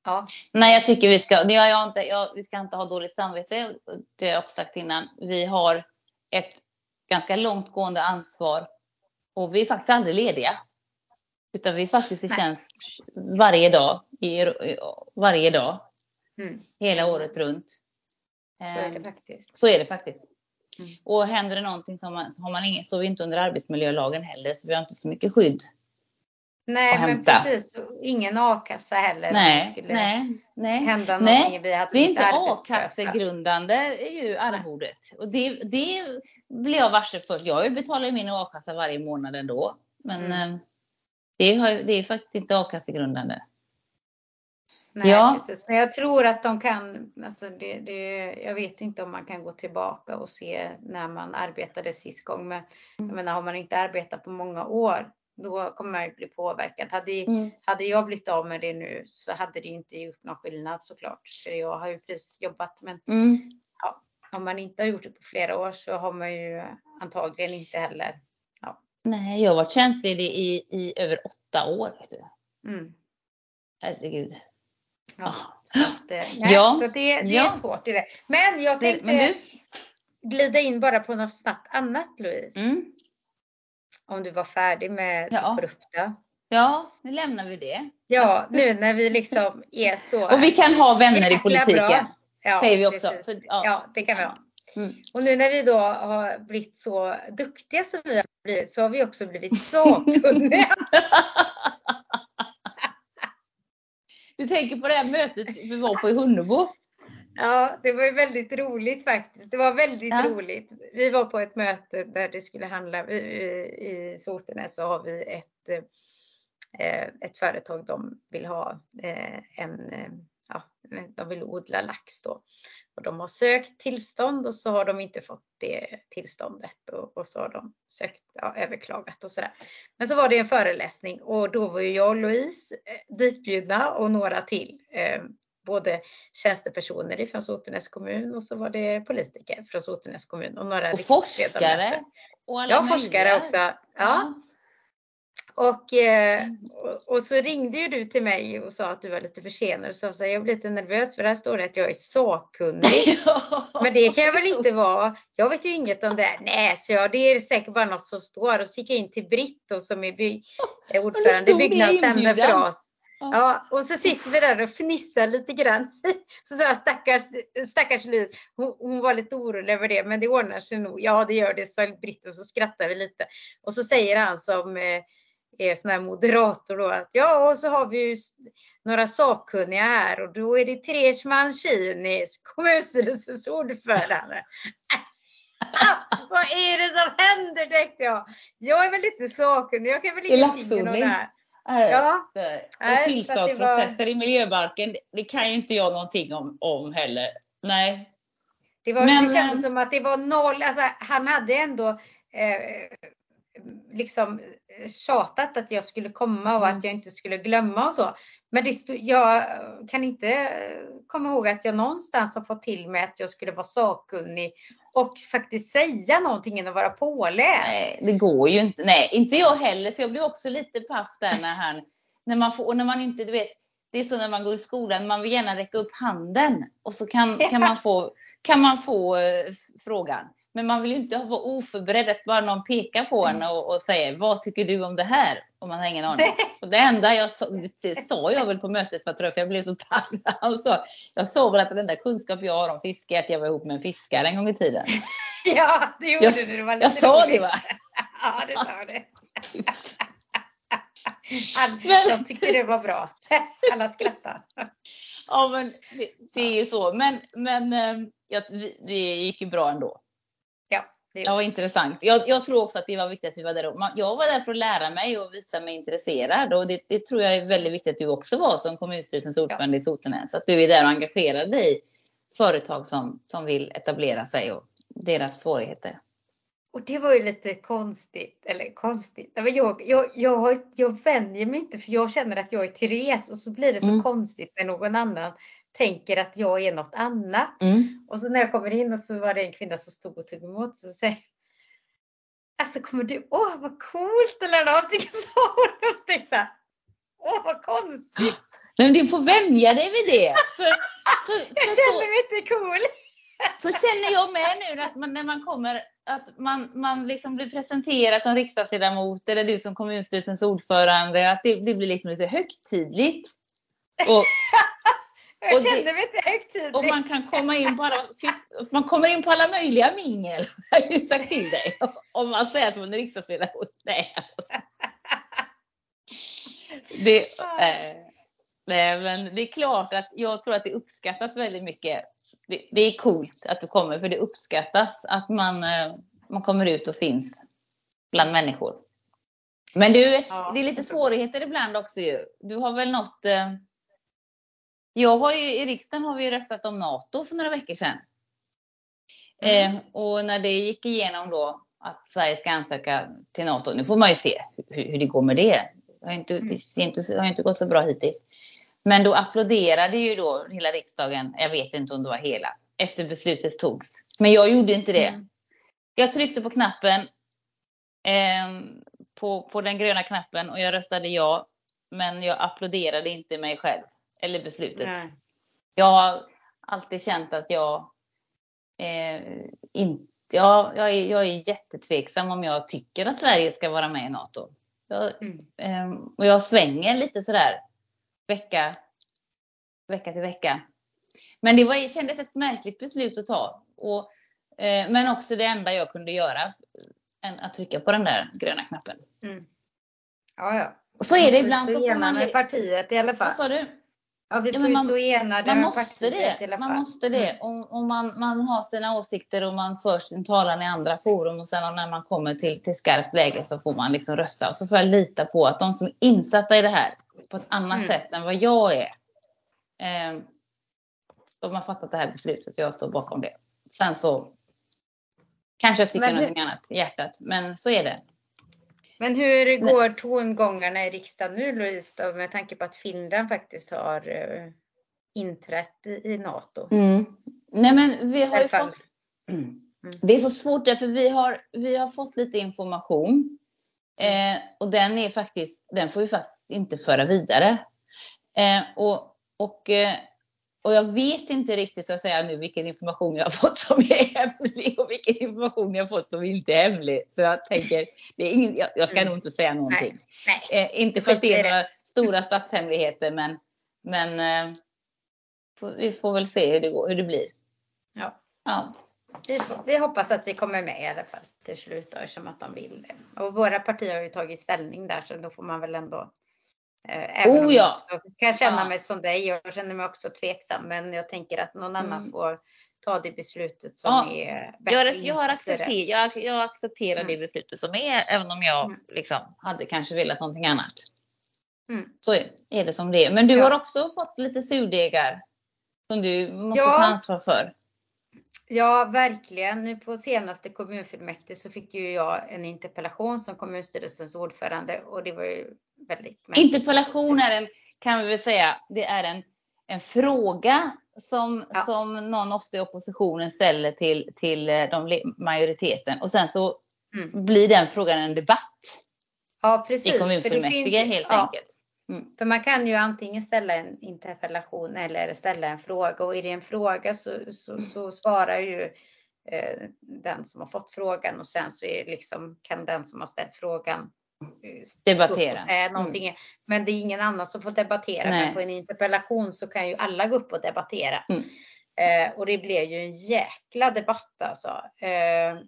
Ja. Nej, jag tycker vi ska, jag, jag inte, jag, vi ska inte ha dåligt samvete. Det har jag också sagt innan. Vi har ett ganska långtgående ansvar och vi är faktiskt aldrig lediga. Utan vi är faktiskt i Nej. tjänst varje dag, i, varje dag. Mm. Hela året runt. Så är det ehm, faktiskt. Så är det faktiskt. Mm. Och händer det någonting så har man, så har man ingen, står vi inte under arbetsmiljölagen heller så vi har inte så mycket skydd Nej, men precis. Ingen a-kassa heller. Nej, skulle nej, nej. Hända nej. Vi hade det är inte a-kassegrundande är ju arvodet. Och det, det blev jag varse först. Jag betalar ju min a-kassa varje månad ändå. Men mm. Det, har, det är faktiskt inte a-kassegrundande. Nej, ja. precis. Men jag tror att de kan, alltså det, det, jag vet inte om man kan gå tillbaka och se när man arbetade sist gång. Men mm. jag menar, har man inte arbetat på många år då kommer man ju bli påverkad. Hade, Mm. hade jag blivit av med det nu så hade det inte gjort någon skillnad såklart. För jag har ju precis jobbat men Mm. om man inte har gjort det på flera år så har man ju antagligen inte heller. Nej, jag har varit tjänstledig i, i över åtta år. Vet du. Mm. Herregud. Ja. Ah. Så, att, eh, nej, Ja. så det, det Ja. är svårt i det. Men jag tänkte Men du? glida in bara på något snabbt annat Louise. Mm. Om du var färdig med Ja. det korrupta. Ja, nu lämnar vi det. Ja, nu när vi liksom är så. [laughs] Och vi kan ha vänner i politiken. bra. ja, säger vi också. För, Ja. ja. det kan vi ha. Mm. Och nu när vi då har blivit så duktiga som vi har blivit så har vi också blivit [laughs] sakkunniga. Du tänker på det här mötet vi var på i Hunnebo? Ja, det var ju väldigt roligt faktiskt. Det var väldigt Ja. roligt. Vi var på ett möte där det skulle handla, i, i Sotenäs så har vi ett, eh, ett företag de vill ha eh, en, eh, ja, de vill odla lax då. Och de har sökt tillstånd och så har de inte fått det tillståndet och, och så har de sökt, ja, överklagat och sådär. Men så var det en föreläsning och då var ju jag och Louise eh, ditbjudna och några till. Eh, både tjänstepersoner från Sotenäs kommun och så var det politiker från Sotenäs kommun och några Och forskare. Och alla Ja, möjliga. forskare också. Ja. Och, eh, och, och så ringde ju du till mig och sa att du var lite försenad och sa så här, jag blir lite nervös för här står det att jag är sakkunnig. [laughs] Ja. Men det kan jag väl inte vara. Jag vet ju inget om det här. Nej, så jag, det är säkert bara något som står. Och så gick jag in till Britt och som är by, är ordförande i byggnadsnämnden för oss. Ja, och så sitter vi där och fnissar lite grann. [laughs] Så sa jag stackars, stackars Louise, hon, hon var lite orolig över det, men det ordnar sig nog. Ja, det gör det, sa Britt och så skrattar vi lite. Och så säger han som eh, är sån här moderator då att ja, och så har vi ju några sakkunniga här och då är det Therese Mancini, kommunstyrelsens ordförande. Ah, [laughs] vad är det som händer tänkte jag. Jag är väl inte sakkunnig, jag kan väl ingenting om laxodling. det här. Äh, Ja, Och tillståndsprocesser i miljöbalken, det kan ju inte jag någonting om, om heller. Nej. Det, var, Men, det kändes eh, som att det var noll, alltså han hade ändå eh, liksom tjatat att jag skulle komma och Mm. att jag inte skulle glömma och så. Men det jag kan inte eh, komma ihåg att jag någonstans har fått till mig att jag skulle vara sakkunnig och faktiskt säga någonting att vara påläst. Nej, det går ju inte. Nej, inte jag heller. Så jag blev också lite paff där när han, när man får, och när man inte, du vet, det är så när man går i skolan, man vill gärna räcka upp handen och så kan, kan man få, kan man få eh, frågan. Men man vill ju inte vara oförberedd att bara någon pekar på en och, och säger vad tycker du om det här? Om man har ingen aning. Och det enda jag sa, det sa jag väl på mötet för, jag, jag blev så paff sa. Jag sa väl att den enda kunskap jag har om fiske är att jag var ihop med en fiskare en gång i tiden. [laughs] Ja, det gjorde Jag, du. Det var lite jag sa roligt. det va? [laughs] Ja, det sa du. [laughs] De tyckte det var bra. Alla skrattade. Ja, men det, det är ju så. Men, men eh, ja, det, det gick ju bra ändå. Ja, det var intressant. Jag, jag tror också att det var viktigt att vi var där. Jag var där för att lära mig och visa mig intresserad. Och det, det tror jag är väldigt viktigt att du också var som kommunstyrelsens ordförande i Sotenäs. Att du är där och engagerar dig i företag som, som vill etablera sig och deras svårigheter. Och det var ju lite konstigt, eller konstigt. Men Jag, jag, jag, jag vänjer mig inte för jag känner att jag är Therese och så blir det så Mm. konstigt när någon annan tänker att jag är något annat. Mm. Och så när jag kommer in och så var det en kvinna som stod och tog emot så säger Alltså kommer du, åh vad coolt eller någonting sa [laughs] hon och så tänkte jag, åh vad konstigt. Men du får vänja dig vid det. För, för, [laughs] Jag för så, känner mig inte cool. Så känner jag med nu att man, när man kommer, att man, man liksom blir presenterad som riksdagsledamot eller du som kommunstyrelsens ordförande, att det, det blir liksom lite högtidligt. Och, [laughs] Jag Och det- kände mig inte högtidlig. och man kan komma in alla, [laughs] man kommer in på alla möjliga mingel, [laughs] har jag ju sagt till dig. Om man säger att man är riksdagsledamot. [laughs] Nej. Det, eh, nej, men det är klart att jag tror att det uppskattas väldigt mycket. Det, det är coolt att du kommer, för det uppskattas att man, eh, man kommer ut och finns bland människor. Men du, Ja, det är lite svårigheter ibland också ju. Du har väl något... Eh, jag har ju, I riksdagen har vi ju röstat om NATO för några veckor sedan. Mm. Eh, och när det gick igenom då att Sverige ska ansöka till NATO. Nu får man ju se hur, hur det går med det. Det har inte, det inte, har inte gått så bra hittills. Men då applåderade ju då hela riksdagen, jag vet inte om det var hela, efter beslutet togs. Men jag gjorde inte det. Mm. Jag tryckte på knappen, eh, på, på den gröna knappen och jag röstade ja. Men jag applåderade inte mig själv eller beslutet. Nej. Jag har alltid känt att jag eh, inte Ja, jag är, jag är jättetveksam om jag tycker att Sverige ska vara med i NATO. Jag, mm. eh, och jag svänger lite sådär vecka, vecka till vecka. Men det var, kändes ett märkligt beslut att ta. Och, eh, men också det enda jag kunde göra. Än att trycka på den där gröna knappen. Mm. Ja, ja. Och så är det ibland. Så får man... partiet i alla fall. Vad sa du? Ja, vi får ja, ju man, stå enade man måste det. Man måste det. Mm. Och, och man, man har sina åsikter och man för sin talan i andra forum och sen när man kommer till, till skarpt läge så får man liksom rösta. Och så får jag lita på att de som är insatta i det här på ett annat mm. sätt än vad jag är. Eh, de har fattat det här beslutet och jag står bakom det. Sen så kanske jag tycker men någonting annat i hjärtat, men så är det. Men hur går Men, tongångarna i riksdagen nu Louise då, med tanke på att Finland faktiskt har uh, inträtt i, i NATO? Mm. Nej men vi har ju fått... Mm. Det är så svårt därför vi har, vi har fått lite information. Eh, och den är faktiskt, den får vi faktiskt inte föra vidare. Eh, och, och eh, och jag vet inte riktigt så att säga nu vilken information jag har fått som är hemlig och vilken information jag har fått som inte är hemlig. Så jag tänker, det är ingen, jag, ska mm. nog inte säga någonting. Nej, nej. Eh, inte för att det är några stora statshemligheter men, men eh, vi får väl se hur det, går, hur det blir. Ja. ja. Vi, vi, hoppas att vi kommer med i alla fall till slut då, som att de vill det. Och våra partier har ju tagit ställning där så då får man väl ändå även oh, ja. jag kan känna ja. mig som dig. Jag känner mig också tveksam, men jag tänker att någon mm. annan får ta det beslutet som ja. är bättre. Jag, jag, har accepter, jag, jag accepterar mm. det beslutet som är, även om jag mm. liksom hade kanske velat någonting annat. Mm. Så är det som det är. Men du ja. har också fått lite surdegar som du måste ta ansvar för. Ja, verkligen. Nu på senaste kommunfullmäktige så fick ju jag en interpellation som kommunstyrelsens ordförande och det var ju väldigt. Interpellation är en, kan vi väl säga, det är en, en fråga som, ja. som någon ofta i oppositionen ställer till, till eh, de, majoriteten och sen så mm. blir den frågan en debatt. Ja, precis. I kommunfullmäktige helt ja. enkelt. Mm. För man kan ju antingen ställa en interpellation eller ställa en fråga och det en fråga så, så, så svarar ju eh, den som har fått frågan och sen så är det liksom, kan den som har ställt frågan eh, debattera. Säga mm. någonting. Mm. Men det är ingen annan som får debattera. Nej. Men på en interpellation så kan ju alla gå upp och debattera. Mm. Eh, och det blev ju en jäkla debatt alltså. Eh,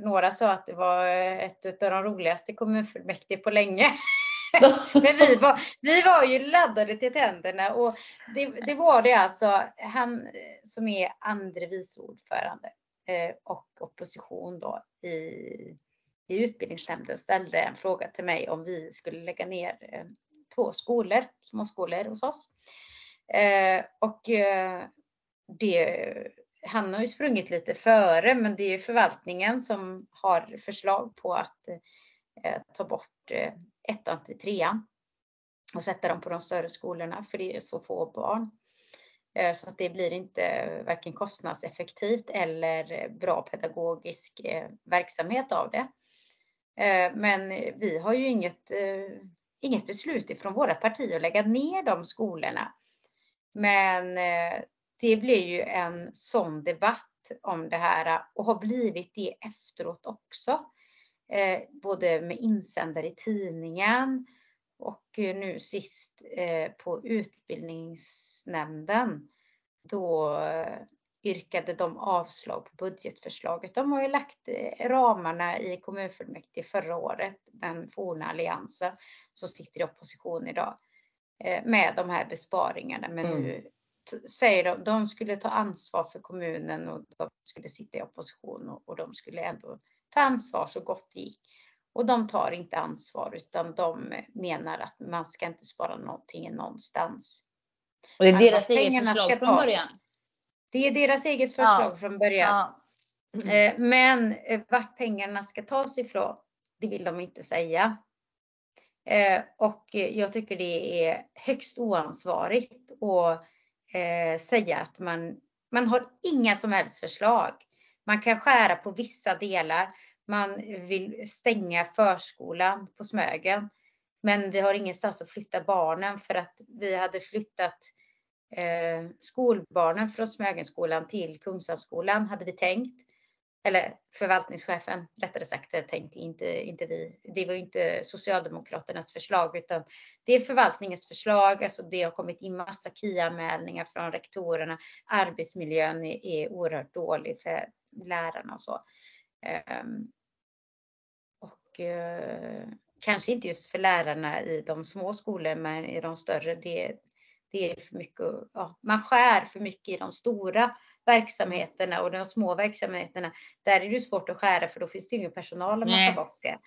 några sa att det var ett av de roligaste kommunfullmäktige på länge. [laughs] [laughs] Men vi var, vi var ju laddade till tänderna och det, det var det alltså. Han eh, som är andre vice ordförande eh, och opposition då i, i utbildningsnämnden ställde en fråga till mig om vi skulle lägga ner eh, två skolor, småskolor hos oss. Och det, han har ju sprungit lite före, men det är förvaltningen som har förslag på att Eh, ta bort eh, ettan till trean och sätta dem på de större skolorna för det är så få barn. Eh, så att det blir inte varken kostnadseffektivt eller bra pedagogisk verksamhet av det. Men vi har ju inget, inget beslut ifrån våra partier att lägga ner de skolorna. Men det blir ju en sån debatt om det här och har blivit det efteråt också eh, både med insändare i tidningen och nu sist eh, på utbildningsnämnden. Då eh, yrkade de avslag på budgetförslaget. De har ju lagt eh, ramarna i kommunfullmäktige förra året, den forna alliansen som sitter i opposition idag, eh, med de här besparingarna. Men mm. nu säger de, de skulle ta ansvar för kommunen och de skulle sitta i opposition och, och de skulle ändå ta ansvar så gott det gick. Och de tar inte ansvar utan de menar att man ska inte spara någonting någonstans. Och det är deras eget förslag från början? Det är deras eget förslag ja. från början. Ja. Mm. Men vart pengarna ska tas ifrån, det vill de inte säga. Och jag tycker det är högst oansvarigt att säga att man, man har inga som helst förslag. Man kan skära på vissa delar. Man vill stänga förskolan på Smögen. Men vi har ingenstans att flytta barnen för att vi hade flyttat eh, skolbarnen från Smögenskolan till Kungshamnsskolan hade vi tänkt. Eller förvaltningschefen rättare sagt tänkte inte, inte vi. Det var inte Socialdemokraternas förslag utan det är förvaltningens förslag. Alltså det har kommit in massa KIA-anmälningar från rektorerna. Arbetsmiljön är, är oerhört dålig för lärarna och så. Um, och uh, kanske inte just för lärarna i de små skolorna, men i de större. Det, det är för mycket. Ja, man skär för mycket i de stora verksamheterna och de små verksamheterna. Där är det svårt att skära för då finns det ingen personal om man tar bort det.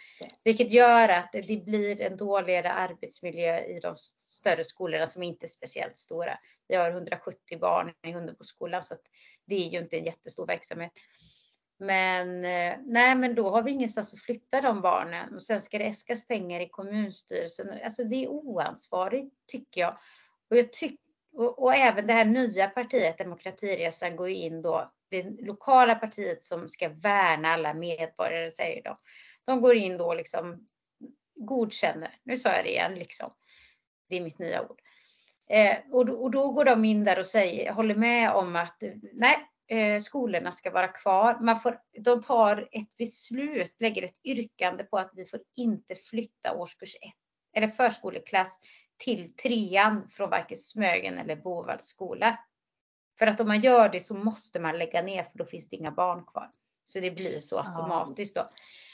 Vilket gör att det blir en dåligare arbetsmiljö i de större skolorna som inte är speciellt stora. Vi har 170 barn i Hunneboskolan så att det är ju inte en jättestor verksamhet. Men eh, nej, men då har vi ingenstans att flytta de barnen och sen ska det äskas pengar i kommunstyrelsen. Alltså det är oansvarigt tycker jag. Och, jag tyck, och, och även det här nya partiet Demokratiresan går ju in då, det lokala partiet som ska värna alla medborgare säger de. De går in då liksom godkänner, nu sa jag det igen liksom. Det är mitt nya ord. Eh, och, då, och då går de in där och säger, håller med om att nej, eh, skolorna ska vara kvar. Man får, de tar ett beslut, lägger ett yrkande på att vi får inte flytta årskurs 1 eller förskoleklass till trean från varken Smögen eller Bovalls skola. För att om man gör det så måste man lägga ner för då finns det inga barn kvar. Så det blir så automatiskt då.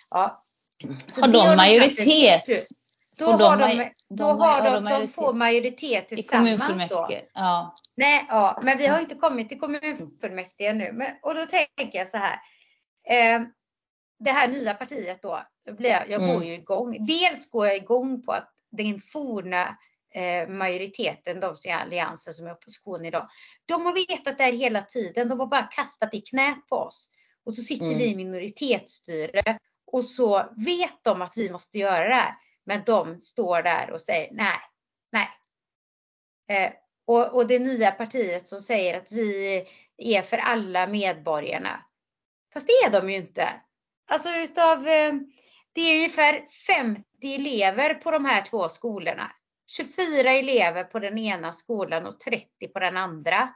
Ja. Så har de majoritet? Då, har de, då har de, de, de får majoritet tillsammans då. Ja. Nej, ja, men vi har inte kommit till kommunfullmäktige nu. Men, och då tänker jag så här. Eh, det här nya partiet då, blir jag, jag mm. går ju igång. Dels går jag igång på att den forna eh, majoriteten, de som är alliansen som är opposition idag, de har vetat det här hela tiden. De har bara kastat i knät på oss. Och så sitter mm. vi i minoritetsstyre och så vet de att vi måste göra det här. Men de står där och säger nej, nej. Eh, och, och det nya partiet som säger att vi är för alla medborgarna. Fast det är de ju inte. Alltså utav, eh, det är ungefär 50 elever på de här två skolorna. 24 elever på den ena skolan och 30 på den andra.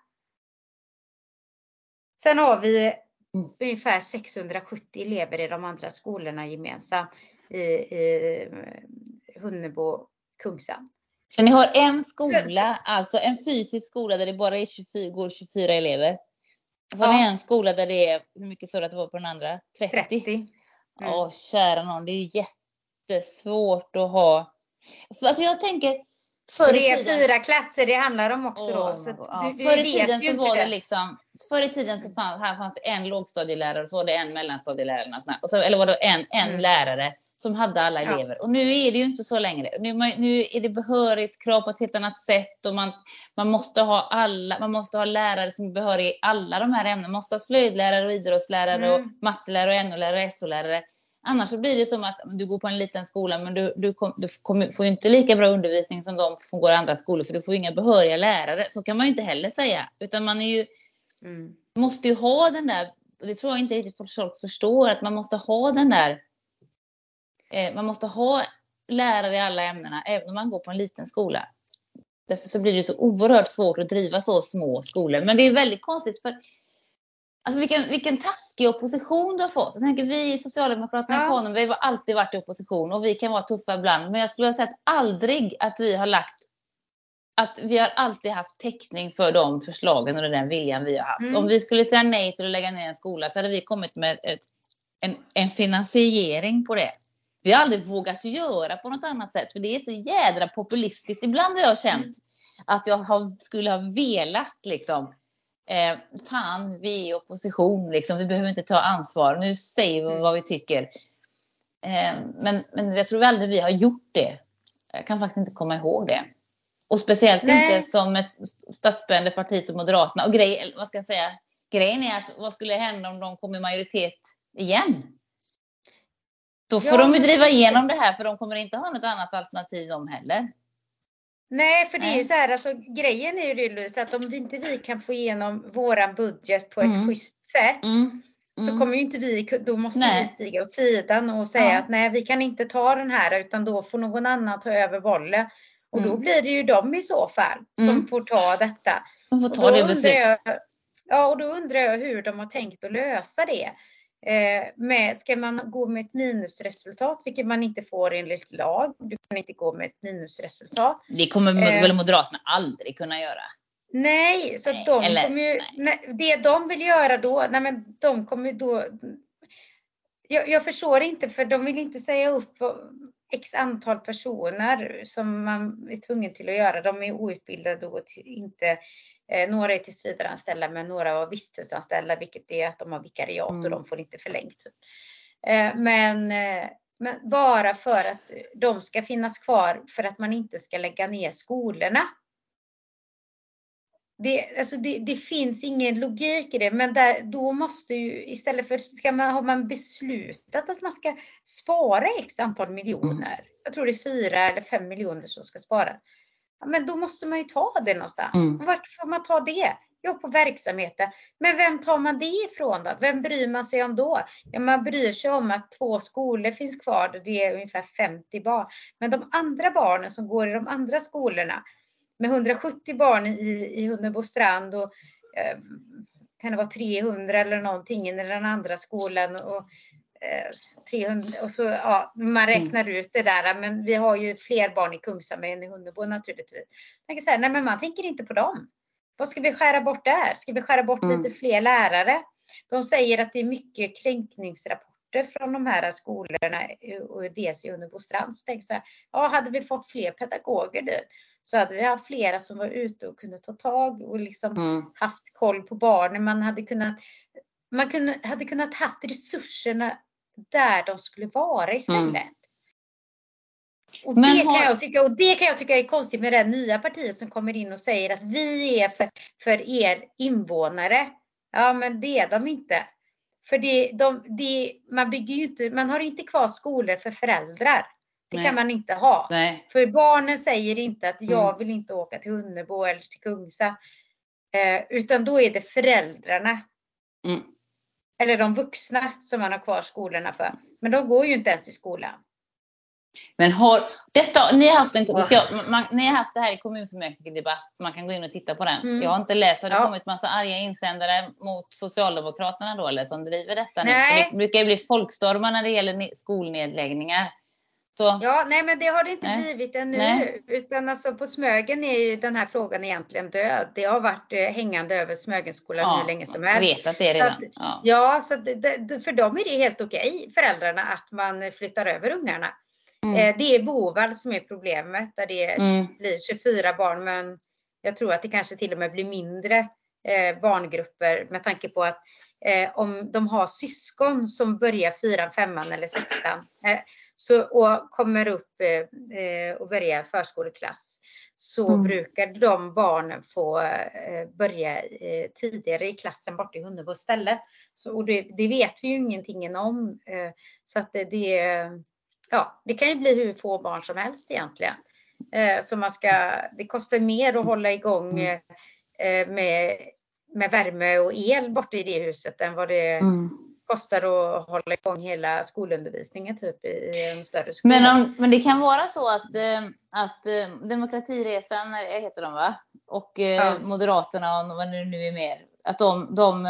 Sen har vi mm. ungefär 670 elever i de andra skolorna gemensamt i, i eh, Hunnebo, Kungshamn. Så ni har en skola, så, alltså en fysisk skola där det bara är 24, går 24 elever. Så ja. har ni en skola där det är, hur mycket sa du att det var på den andra? 30? 30. Mm. Åh, kära någon, det är ju jättesvårt att ha. Alltså jag tänker, Förr det är fyra klasser det handlar om också då. Så ja, du, förr i tiden så var det, det liksom, förr i tiden så fanns, här fanns det en lågstadielärare och så var det en mellanstadielärare. Och så, eller var det en, en mm. lärare som hade alla elever. Ja. Och nu är det ju inte så längre. Nu, nu är det behörighetskrav på ett helt annat sätt och man, man, måste ha alla, man måste ha lärare som är behöriga i alla de här ämnena. Man måste ha slöjdlärare och idrottslärare mm. och mattelärare och NO-lärare och SO-lärare. Annars blir det som att du går på en liten skola men du, du, kom, du kom, får inte lika bra undervisning som de som går andra skolor för du får inga behöriga lärare. Så kan man ju inte heller säga. Utan man är ju, mm. måste ju ha den där, och det tror jag inte riktigt folk förstår, att man måste ha den där Eh, man måste ha lärare i alla ämnena, även om man går på en liten skola. Därför så blir det så oerhört svårt att driva så små skolor. Men det är väldigt konstigt för Alltså vilken, vilken taskig opposition du har fått. Jag tänker, vi Socialdemokraterna ja. i Tanum, vi har alltid varit i opposition och vi kan vara tuffa ibland. Men jag skulle ha sett aldrig att vi har lagt att vi har alltid haft täckning för de förslagen och den viljan vi har haft. Mm. Om vi skulle säga nej till att lägga ner en skola så hade vi kommit med ett, en, en finansiering på det. Vi har aldrig vågat göra på något annat sätt för det är så jädra populistiskt. Ibland har jag känt att jag har, skulle ha velat liksom eh, fan, vi är i opposition liksom. Vi behöver inte ta ansvar. Nu säger vi vad vi tycker. Eh, men, men jag tror aldrig vi har gjort det. Jag kan faktiskt inte komma ihåg det. Och speciellt Nej. inte som ett statsbärande parti som Moderaterna. Och grej, vad ska jag säga? grejen är att vad skulle hända om de kom i majoritet igen? Då får Ja, de ju driva igenom det här för de kommer inte ha något annat alternativ de heller. Nej, för det är ju så här, alltså grejen är ju Louise, att om vi inte vi kan få igenom våran budget på ett Mm. schysst sätt Mm. så Mm. kommer ju inte vi, då måste Nej. vi stiga åt sidan och säga Ja. att nej, vi kan inte ta den här utan då får någon annan ta över bollen. Och då Mm. blir det ju de i så fall som Mm. får ta detta. De får Och ta då det beslutet. jag, ja, och då undrar jag hur de har tänkt att lösa det. Eh, med, ska man gå med ett minusresultat, vilket man inte får enligt lag. Du kan inte gå med ett minusresultat. Det kommer Eh. väl Moderaterna aldrig kunna göra. Nej, så Nej, de eller- kommer ju, nej. det de vill göra då, nej men de kommer då, jag, jag förstår inte för de vill inte säga upp x antal personer som man är tvungen till att göra. De är outbildade och inte, några är tillsvidareanställda men några var visstidsanställda vilket är att de har vikariat Mm. och de får inte förlängt. Typ. Eh, men, eh, men bara för att de ska finnas kvar för att man inte ska lägga ner skolorna. Det, alltså det, det finns ingen logik i det, men där, då måste ju istället för, ska man, har man beslutat att man ska spara x antal miljoner. Jag tror det är fyra eller fem miljoner som ska sparas. Men då måste man ju ta det någonstans. Mm. Vart får man ta det? Jo, på verksamheten. Men vem tar man det ifrån då? Vem bryr man sig om då? Ja, man bryr sig om att två skolor finns kvar och det är ungefär 50 barn. Men de andra barnen som går i de andra skolorna med 170 barn i, i Hunnebostrand och eh, kan det vara 300 eller någonting i den andra skolan och 300 och så ja, man räknar ut det där. Men vi har ju fler barn i Kungshamn än i Hunnebo naturligtvis. Tänker så här, nej men man tänker inte på dem. Vad ska vi skära bort där? Ska vi skära bort Mm. lite fler lärare? De säger att det är mycket kränkningsrapporter från de här skolorna och dels i så här, ja hade vi fått fler pedagoger nu så hade vi haft flera som var ute och kunde ta tag och liksom Mm. haft koll på barnen. Man hade kunnat, man kunde, hade kunnat haft resurserna där de skulle vara istället. Mm. Och, Men det har- kan jag tycka, och det kan jag tycka är konstigt med det nya partiet som kommer in och säger att vi är för, för er invånare. Ja men det är de inte. För det, de, det, man bygger ju inte, man har inte kvar skolor för föräldrar. Det Nej. kan man inte ha. Nej. För barnen säger inte att jag Mm. vill inte åka till Hunnebo eller till Kungsa. Eh, utan då är det föräldrarna. Mm. Eller de vuxna som man har kvar skolorna för. Men de går ju inte ens i skolan. Men har detta, ni har haft en, ska, man, ni har haft det här i kommunfullmäktige debatt. Man kan gå in och titta på den. Mm. Jag har inte läst. Har det Ja. kommit massa arga insändare mot Socialdemokraterna då eller som driver detta? Nej. Det brukar ju bli folkstormar när det gäller ne- skolnedläggningar. Så, Ja, nej men det har det inte Nej. blivit ännu. Nej. Utan alltså på Smögen är ju den här frågan egentligen död. Det har varit eh, hängande över Smögenskolan ja, hur länge som jag helst. vet att det är Så redan. att- ja. Ja, så det, det, för dem är det helt okej, föräldrarna, att man flyttar över ungarna. Mm. Eh, det är Bovall som är problemet, där det Mm. blir 24 barn, men jag tror att det kanske till och med blir mindre eh, barngrupper med tanke på att eh, om de har syskon som börjar fyran, femman eller sexan eh, så, och kommer upp eh, eh, och börjar förskoleklass så Mm. brukar de barnen få eh, börja eh, tidigare i klassen bort i Hunnebo istället. Så, och det, det vet vi ju ingenting om. Eh, så att det, det, ja, det kan ju bli hur få barn som helst egentligen. Eh, så man ska, det kostar mer att hålla igång Mm. med, med värme och el borta i det huset än vad det Mm. Kostar att hålla igång hela skolundervisningen typ i en större skola. Men, om, men det kan vara så att, eh, att eh, Demokratiresan, heter de va? Och eh, Ja. Moderaterna och vad det nu är mer. Att de, de,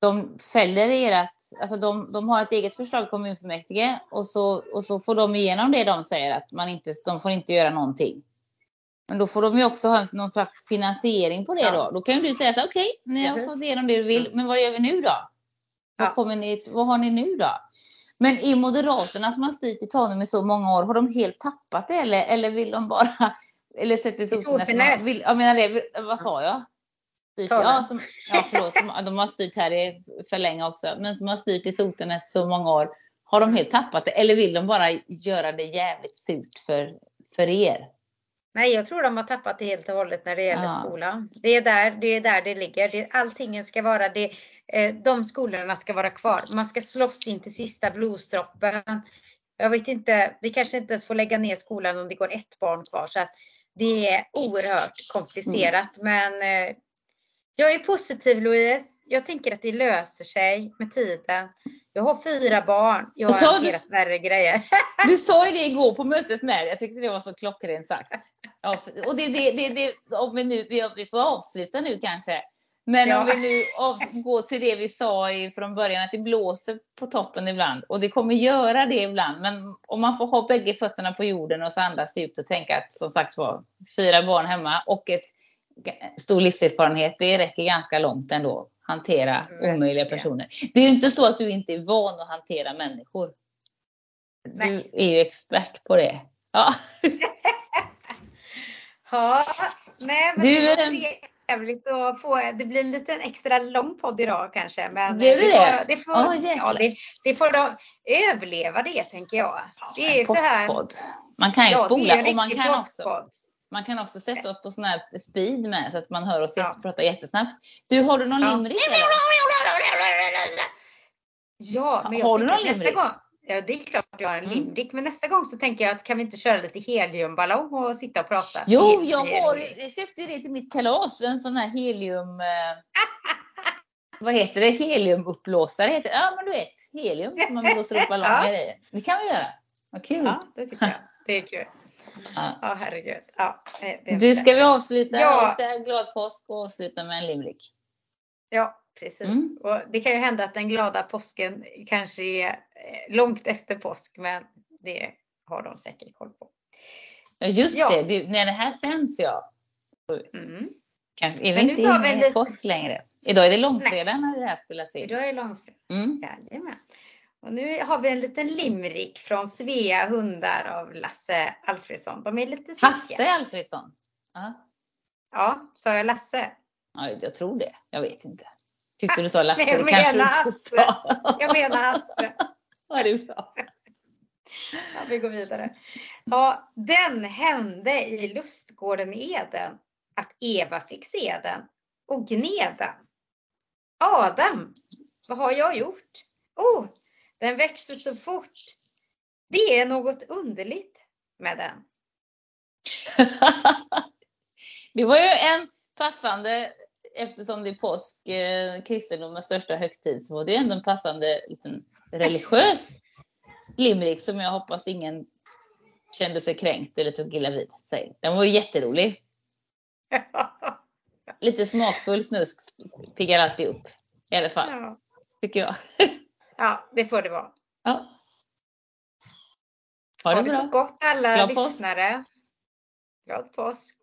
de fäller ert, alltså de, de har ett eget förslag i kommunfullmäktige och så, och så får de igenom det de säger att man inte, de får inte göra någonting. Men då får de ju också ha någon slags finansiering på det Ja. då. Då kan ju du säga så okej, ni har fått igenom det du vill, Mm. men vad gör vi nu då? Vad, kommer ni, vad har ni nu då? Men är Moderaterna som har styrt i Tanum i så många år, har de helt tappat det eller, eller vill de bara, eller sätter? Sotenäs. Vill, jag menar det, vad sa jag? Styrt, ja, som, ja, förlåt, som, de har styrt här i, för länge också, men som har styrt i Sotenäs så många år. Har de helt tappat det eller vill de bara göra det jävligt surt för, för er? Nej, jag tror de har tappat det helt och hållet när det gäller Ja. skolan. Det är där det, är där det ligger. Det, allting ska vara det. Eh, de skolorna ska vara kvar. Man ska slåss in till sista blodsdroppen. Jag vet inte, vi kanske inte ens får lägga ner skolan om det går ett barn kvar. Så att det är oerhört komplicerat. Men eh, jag är positiv Louise. Jag tänker att det löser sig med tiden. Jag har fyra barn. Jag har du? hanterat värre grejer. [laughs] Du sa ju det igår på mötet med Jag tyckte det var så klockrent sagt. Ja, och det, det, det, det, om vi, nu, vi får avsluta nu kanske. Men Ja. om vi nu går till det vi sa från början att det blåser på toppen ibland. Och det kommer göra det ibland. Men om man får ha bägge fötterna på jorden och så andas djupt och tänka att som sagt var fyra barn hemma och ett stor livserfarenhet. Det räcker ganska långt ändå. Hantera omöjliga Verkligen. personer. Det är ju inte så att du inte är van att hantera människor. Du Nej. är ju expert på det. Ja. [laughs] Ja, nej men Du, var ehm, trevligt att få, det blir en liten extra lång podd idag kanske. Men det det, får, det, får, Ja, ja, det, det får de överleva det tänker jag. Det är ju så här. Man kan ju Ja, spola och man kan, också, postpodd. man kan också sätta oss på sån här speed med så att man hör oss Ja. prata jättesnabbt. Du, har du någon Ja. limerick? Ja, men jag Har du någon att nästa limerick? gång. Ja, det är klart jag har en Mm. limerick. Men nästa gång så tänker jag att kan vi inte köra lite heliumballong och sitta och prata? Jo, jag, har, jag köpte ju det till mitt kalas. En sån här helium... Eh, [laughs] vad heter det? Heliumupplåsare heter det. Ja, men du vet. Helium som man blåser upp ballonger i. [laughs] Det kan vi göra. Vad kul. Ja, det tycker jag. [laughs] Det är kul. Ja. Ja, herregud. Ja, Du, ska vi avsluta Ja. och säga glad påsk och avsluta med en limerick? Ja, precis. Mm. Och det kan ju hända att den glada påsken kanske är långt efter påsk, men det har de säkert koll på. Ja, just Ja. det. Du, när det här sänds ja. Mm. Kanske, är vi Men inte inne i liten- påsk längre? Idag är det långfredag när det här spelas in. Idag är långfredag. Mm. Jajamän. Och nu har vi en liten limerick från Svea hundar av Lasse Alfredsson. De är lite slickiga. Hasse Alfredsson. Ja. Ja, sa jag Lasse? ja, jag tror det. Jag vet inte. Tyckte du sa Lasse? Nej, jag menar Hasse. Jag menar Hasse. Ja, det är bra. Ja, vi går vidare. Ja, den hände i lustgården Eden att Eva fick se den och gneda. Adam, vad har jag gjort? Oh, den växte så fort. Det är något underligt med den. [laughs] Det var ju en passande, eftersom det är påsk, eh, kristendomens största högtid, så var det ändå en passande liten religiös limerick som jag hoppas ingen kände sig kränkt eller tog illa vid sig. Den var ju jätterolig. [laughs] Lite smakfull snusk piggar alltid upp. I alla fall, Ja, tycker jag. ja, det får det vara. Ja. Ha Ha det det så bra. gott alla Glad påsk. lyssnare. Glad påsk.